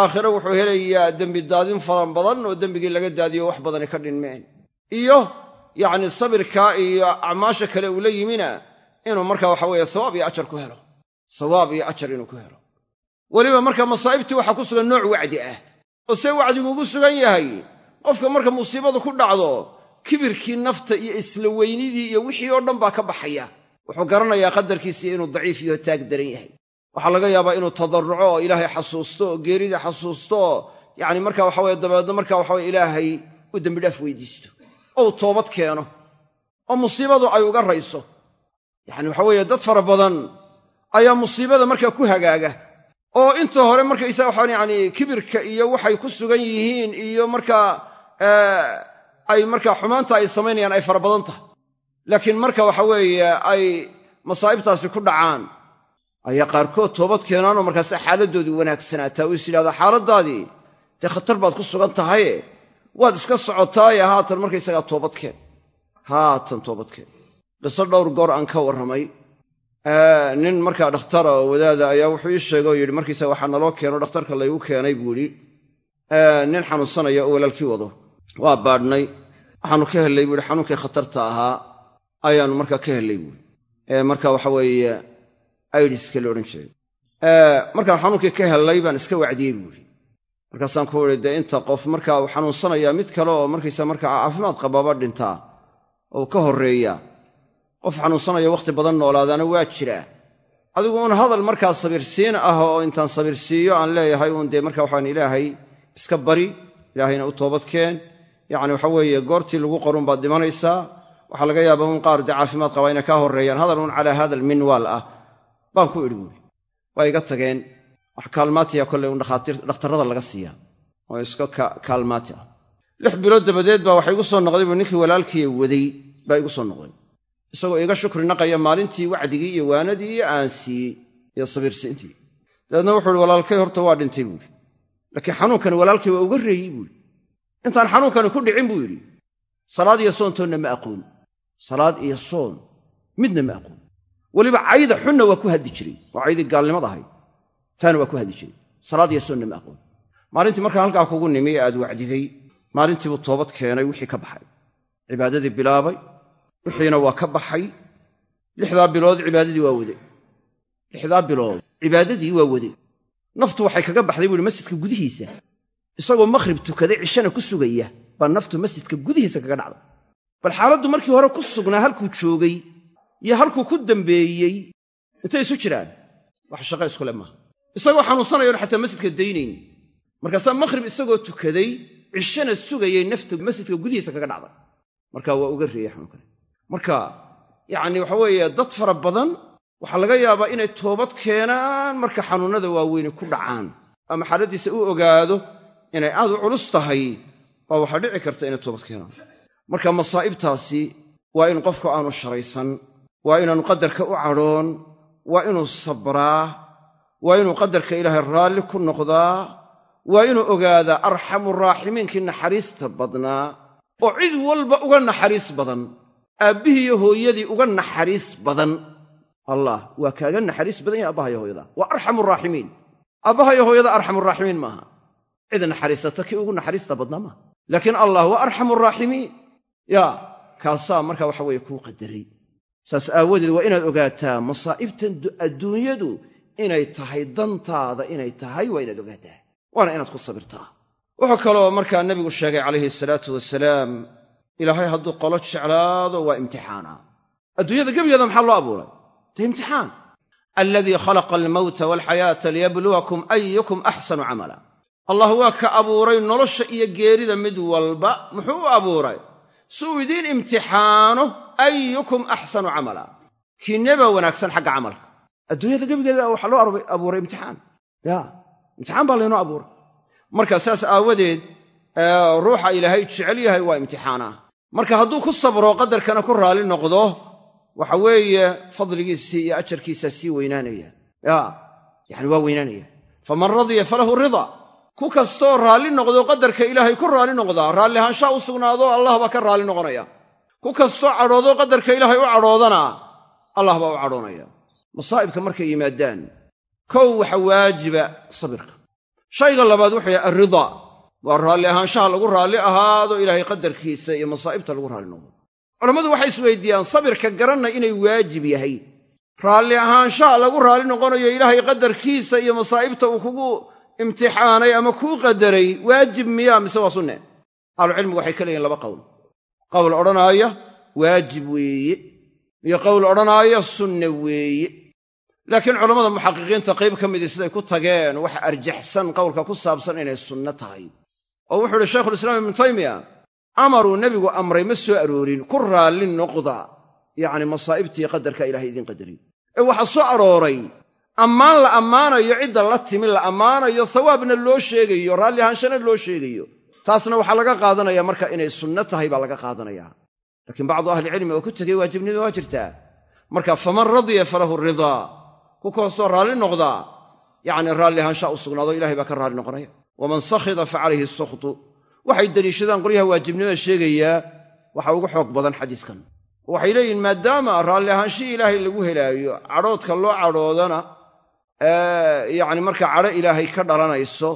aakhire wuxuu helayaa dembi daadin faran badan oo dembigii laga daadiyo wax badani ka dhinmeen. Iyo yacni sabirkaa iyo acmaasha kale uu la yimina inuu marka waxa weeye sawaab iyo ajar ku helo. Sawaab iyo ajar inuu ku helo. Weliba marka masaa'ibtii waxaa ku sugan nooc wacdi ah oo see wacdigu ugu sugan yahay qofka marka musiibadu ku dhacdo kibirkii nafta iyo isla weynidii iyo wixii oo dhan baa ka baxaya wuxuu garanayaa qadarkiisii inuu daciif iyo taag daran yahay. Waxaa laga yaabaa inuu tadarruco oo ilaahay xasuusto oo geeridii xasuusto. Oo yacni marka waxa weye dabeedna marka waxaweye ilaahay u dembidhaaf weydiisto. Oo uu toobad keeno. Oo musiibadu ay uga rayso. Yacni waxa weeye dad fara badan ayaa musiibada markaa ku hagaaga. Oo inta hore markaysaga waxaan yacni kibirka iyo waxay ku sugan yihiin iyo markaa ay markaa xumaanta ay samaynayaan ay fara badan tahay laakiin marka waxa weeye ay masaa'ibtaasi ku dhacaan ayaa qaarkood toobad keenaanoo markaase xaaladdoodii wanaagsanaataa oo is yidhahdaa xaaladdaadii dee khatar baad ku sugan tahaye? Waad iska socotaaye haatan markaysagaa toobadkeen haatan toobadkeen qiso dhowr goor aan ka warramay. Nin markaa dhakhtara oo wadaada ayaa wuxuu ii sheegay oo yidhi markiisa waxaa naloo keeno dhakhtarka laygu keenay buu yidhi. Nin xanuunsanaya oo walaalkii wado. Waa baadhnay. Waxaanu ka hellay buu yidhi xanuunkii khatarta ahaa ayaannu markaa ka hellay buuhi ee marka waxa weeye aidiska la odhan jiray. Markaan xanuunkii ka hellay baan iska wacdiyey buuhi markaasaan ku idhi dee inta qof markaa uu xanuunsanayaa mid kale oo markaysa markaa caafimaad qabaaba dhintaa oo ka horreeya qof xanuunsanaya wakhti badan noolaadaana waa jiraa adigu uun hadal markaa sabirsiin ah oo intaan sabirsiiyo aan leeyahay uun dee marka waxaan ilaahay iska bari ilaahayna u toobadkeen. Yacni waxa weeye goortii lagu qorun baad dhimanaysaa waxaa laga yaabaa un qaar dee caafimaad qabaa inay kaa horreeyaan. Hadal un calaa hada alminwaal ah baan ku idhi buuri waa iga tageen wax kaalmaatiya kolley un dhakhtarrada laga siiyaa. Oo iska kaalmaati ah. Lix bilood dabadeed baa waxa igu soo noqday buu ninkii walaalkii waday baa igu soo noqday. Isagoo iga shukri naqaya maalintii wacdigii iyo waanadii aan siiyey iyo sabiirsiintii dabeedna wuxuu ihi walaalkay horta waa dhintay buuhi laakiin xanuunkani walaalkay waa uga reeyey buuhi intaan xanuunkani ku dhicin buu yidhi. Salaad iyo soontoonna ma aqoon salaad iyo soon midna ma aqoon weliba cayda xunna waa ku haddi jiray waa caydii gaalnimad ahayd taana waa ku haddi jiray. Salaad iyo soonna ma aqoon maalintii markaan halkaa kugu nimi ee aad wacdiday. Maalintiibuu toobad keenay wixii ka baxay. Cibaadadii bilaabay wixiina waa ka baxay. Lixdaa bilood cibaadadii waa waday. Lixdaa bilood cibaadadii waa waday. Naftu waxay kaga baxday buuhi masjidka gudihiisa isagoo makhrib tukaday cishana ku sugaya baa naftu masjidka gudihiisa kaga dhacday bal xaaladdu markii hore ku sugnaa halkuu joogay iyo halkuu ku dambeeyey intay isu jiraan. Wax shaqo iskule maaha. Isagoo xanuunsanayoon xataa masjidka daynayn. Markaasaa makhrib isagoo tukaday cishana sugayay naftu masjidka gudihiisa kaga dhacday. Marka waa uga reeyey xanuunkani marka yacni waxa weeye dad fara badan waxaa laga yaabaa inay toobad keenaan marka xanuunnada waaweyni ku dhacaan. Ama xaaladdiisa u ogaado inay aad u culus tahay baa waxaa dhici karta inay toobad keenaan marka masaa'ibtaasi waa in qofku aanu sharaysan waa inaanu qadarka u cadhoon waa inuu sabraa waa inuu qadarka ilaahay raalli ku noqdaa waa inuu ogaadaa arxamu raaximiinkii naxariista badnaa oo cid walba uga naxariis badan aabbihii iyo hooyadii uga naxariis badan. Allah waa kaaga naxariis badan yahay abbaha iyo hooyada. Waa arxamu raaximiin. Abbaha iyo hooyada arxamuraaximiin maaha. Cid naxariisata kii ugu naxariista badnaa maaha. Laakiin allah waa arxamu raaximiin yaa kaasaa marka waxa weeye kuu qadaray. Saas aawadeed waa inaad ogaataa masaa'ibtan adduunyadu inay tahay dantaada inay tahay waa inaad ogaataa waana inaad ku sabirtaa. Wuxuu kaloo markaa nebigu sheegay calayhi salaatu wasalaam ilaahay hadduu qolo jeclaado waa imtixaana. Adduunyada gebigeeda maxaa loo abuuray? Dee imtixaan. Aladii khalaqa almawta waalxayaata liyabluwakum ayukum axsanu camala. Allah waa ka abuuray nolosha iyo geerida mid walba muxuu u abuuray si uu idiin imtixaano ayukum axsanu camala. Kiineba wanaagsan xagga camalka. Adduunyada gebigeeda waxaa loo abuuray imtixaan. Ya imtixaan baa laynoo abuuray. Marka saas aawadeed ruuxa ilaahay jecel yahay waa imtixaanaa marka hadduu ku sabro qadarkana ku raalli noqdo waxa weeye fadligiisii iyo ajarkiisaa sii weynaanaya. Ya yani waa weynaanaya. Faman radiya falahu rida ku kastoo raalli noqdo qadarka ilaahay ku raalli noqdaa raallihaanshaa u sugnaado allah baa ka raalli noqonaya. Ku kastoo cadhoodo qadarka ilaahay u cadhoodana allah baa u cadhoonaya. Masaa'ibka markay yimaadaan kow waxa waajiba sabirka. Shayga labaad wuxuu yahay alridaa waa raalli ahaanshaha lagu raalli ahaado ilaahay qadarkiisa iyo masaa'ibta lagu raalli noqdo. Culammadu waxay isweydiiyaan sabirka garanna inay waajib yahay. Raalli ahaanshaha lagu raalli noqonayo ilaahay qadarkiisa iyo masaa'ibta uu kugu imtixaanay ama kuu qadaray waajib miyaa mise waa sunne? Ahlucilmigu waxay ka leeyihiin laba qowl qowl odhanaaya waajib weeye. Iyo qowl odhanaaya sunne weeye. Laakiin culammada muxaqiqiinta qayb ka midii siday ku tageen waxa arjaxsan qowlka ku saabsan inay sunno tahay. Oo wuxuu uhi shaykhulislaam ibnu taymiya amaruu nebigu amray ma soo aroorin ku raalli noqda. Yacni masaa'ibtii qadarka ilahay idiin qadariy ee waxaa soo arooray ammaan la ammaanayo cidda la timi la ammaanayo sawaabna loo sheegayo raalli ahaanshana loo sheegayo. Taasna waxaa laga qaadanaya marka inay sunno tahay baa laga qaadanaya. Laakiin bacdu ahlicilmi oo ku tegey waajibnima waa jirtaa. Marka faman radiya falahu ridaa ku koostoo raalli noqdaa yacni raalli ahaanshaa u sugnaado ilahay baa ka raalli noqonaya. Waman sakhida fa calayhi sukhtu waxay deliishadaan qolyaha waajibnimada sheegayaa waxa ugu xoog badan xadiiskan. Waxay leeyihiin maadaama raalli ahaanshihii ilaahay lagu helaayo cadhoodka loo cadhoodana yacni marka cadho ilaahay ka dhalanayso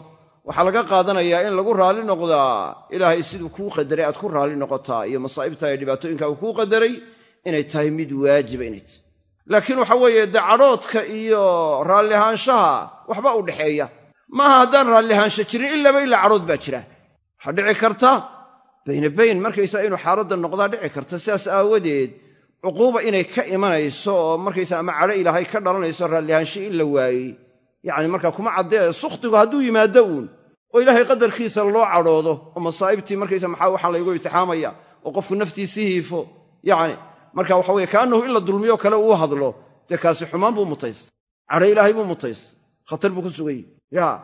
waxaa laga qaadanayaa in lagu raalli noqdaa ilaahay siduu kuu qadaray aad ku raalli noqotaa iyo masaa'ibta iyo dhibaatooyinka uu kuu qadaray inay tahay mid waajiba inay tahay laakiin waxa weeye dee cadhoodka iyo raalli ahaanshaha waxba u dhexeeya. Maaha haddaan raalli ahaansha jirin ilaaba ilaa cadhood baa jira. Waxaa dhici karta? Bayna bayn markaysaa inuu xaaladda noqdaa dhici karta. Sidaas aawadeed cuquuba inay ka imanayso oo markaysaa ama cadho ilaahay ka dhalanayso raalli ahaansha in la waayey. Yacni markaa kuma caddee sukhtigu hadduu yimaado uun. Oo ilaahay qadarkiisa loo cadhoodo oo masaa'ibtii markaysa maxaa waxaan laygu imtixaamaya? Oo qofku naftiisii hiifo. Yacni marka waxa weye kaannahu in la dulmiyo kale uu hadlo dee kaasi xumaan buu mutaysta cadho ilaahay buu mutaysta khatar buu ku sugay. Yaa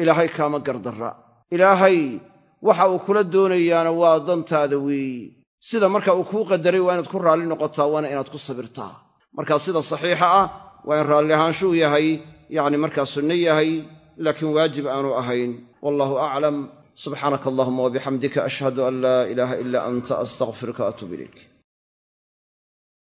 ilaahay kaama gardarra. Ilaahay waxa uu kula doonayaana waa dantaada weeye sida marka uu kuu qadaray waa inaad ku raalli noqotaa waana inaad ku sabirtaa. Markaa sida saxiixa ah waa in raalli ahaanshuu yahay yacni markaa sunno yahay laakiin waajib aanu ahayn. Wallahu aclam subxaanaka allahuma wabixamdika ashhadu an laa ilaaha ila anta astaqfiruka atuub ilayk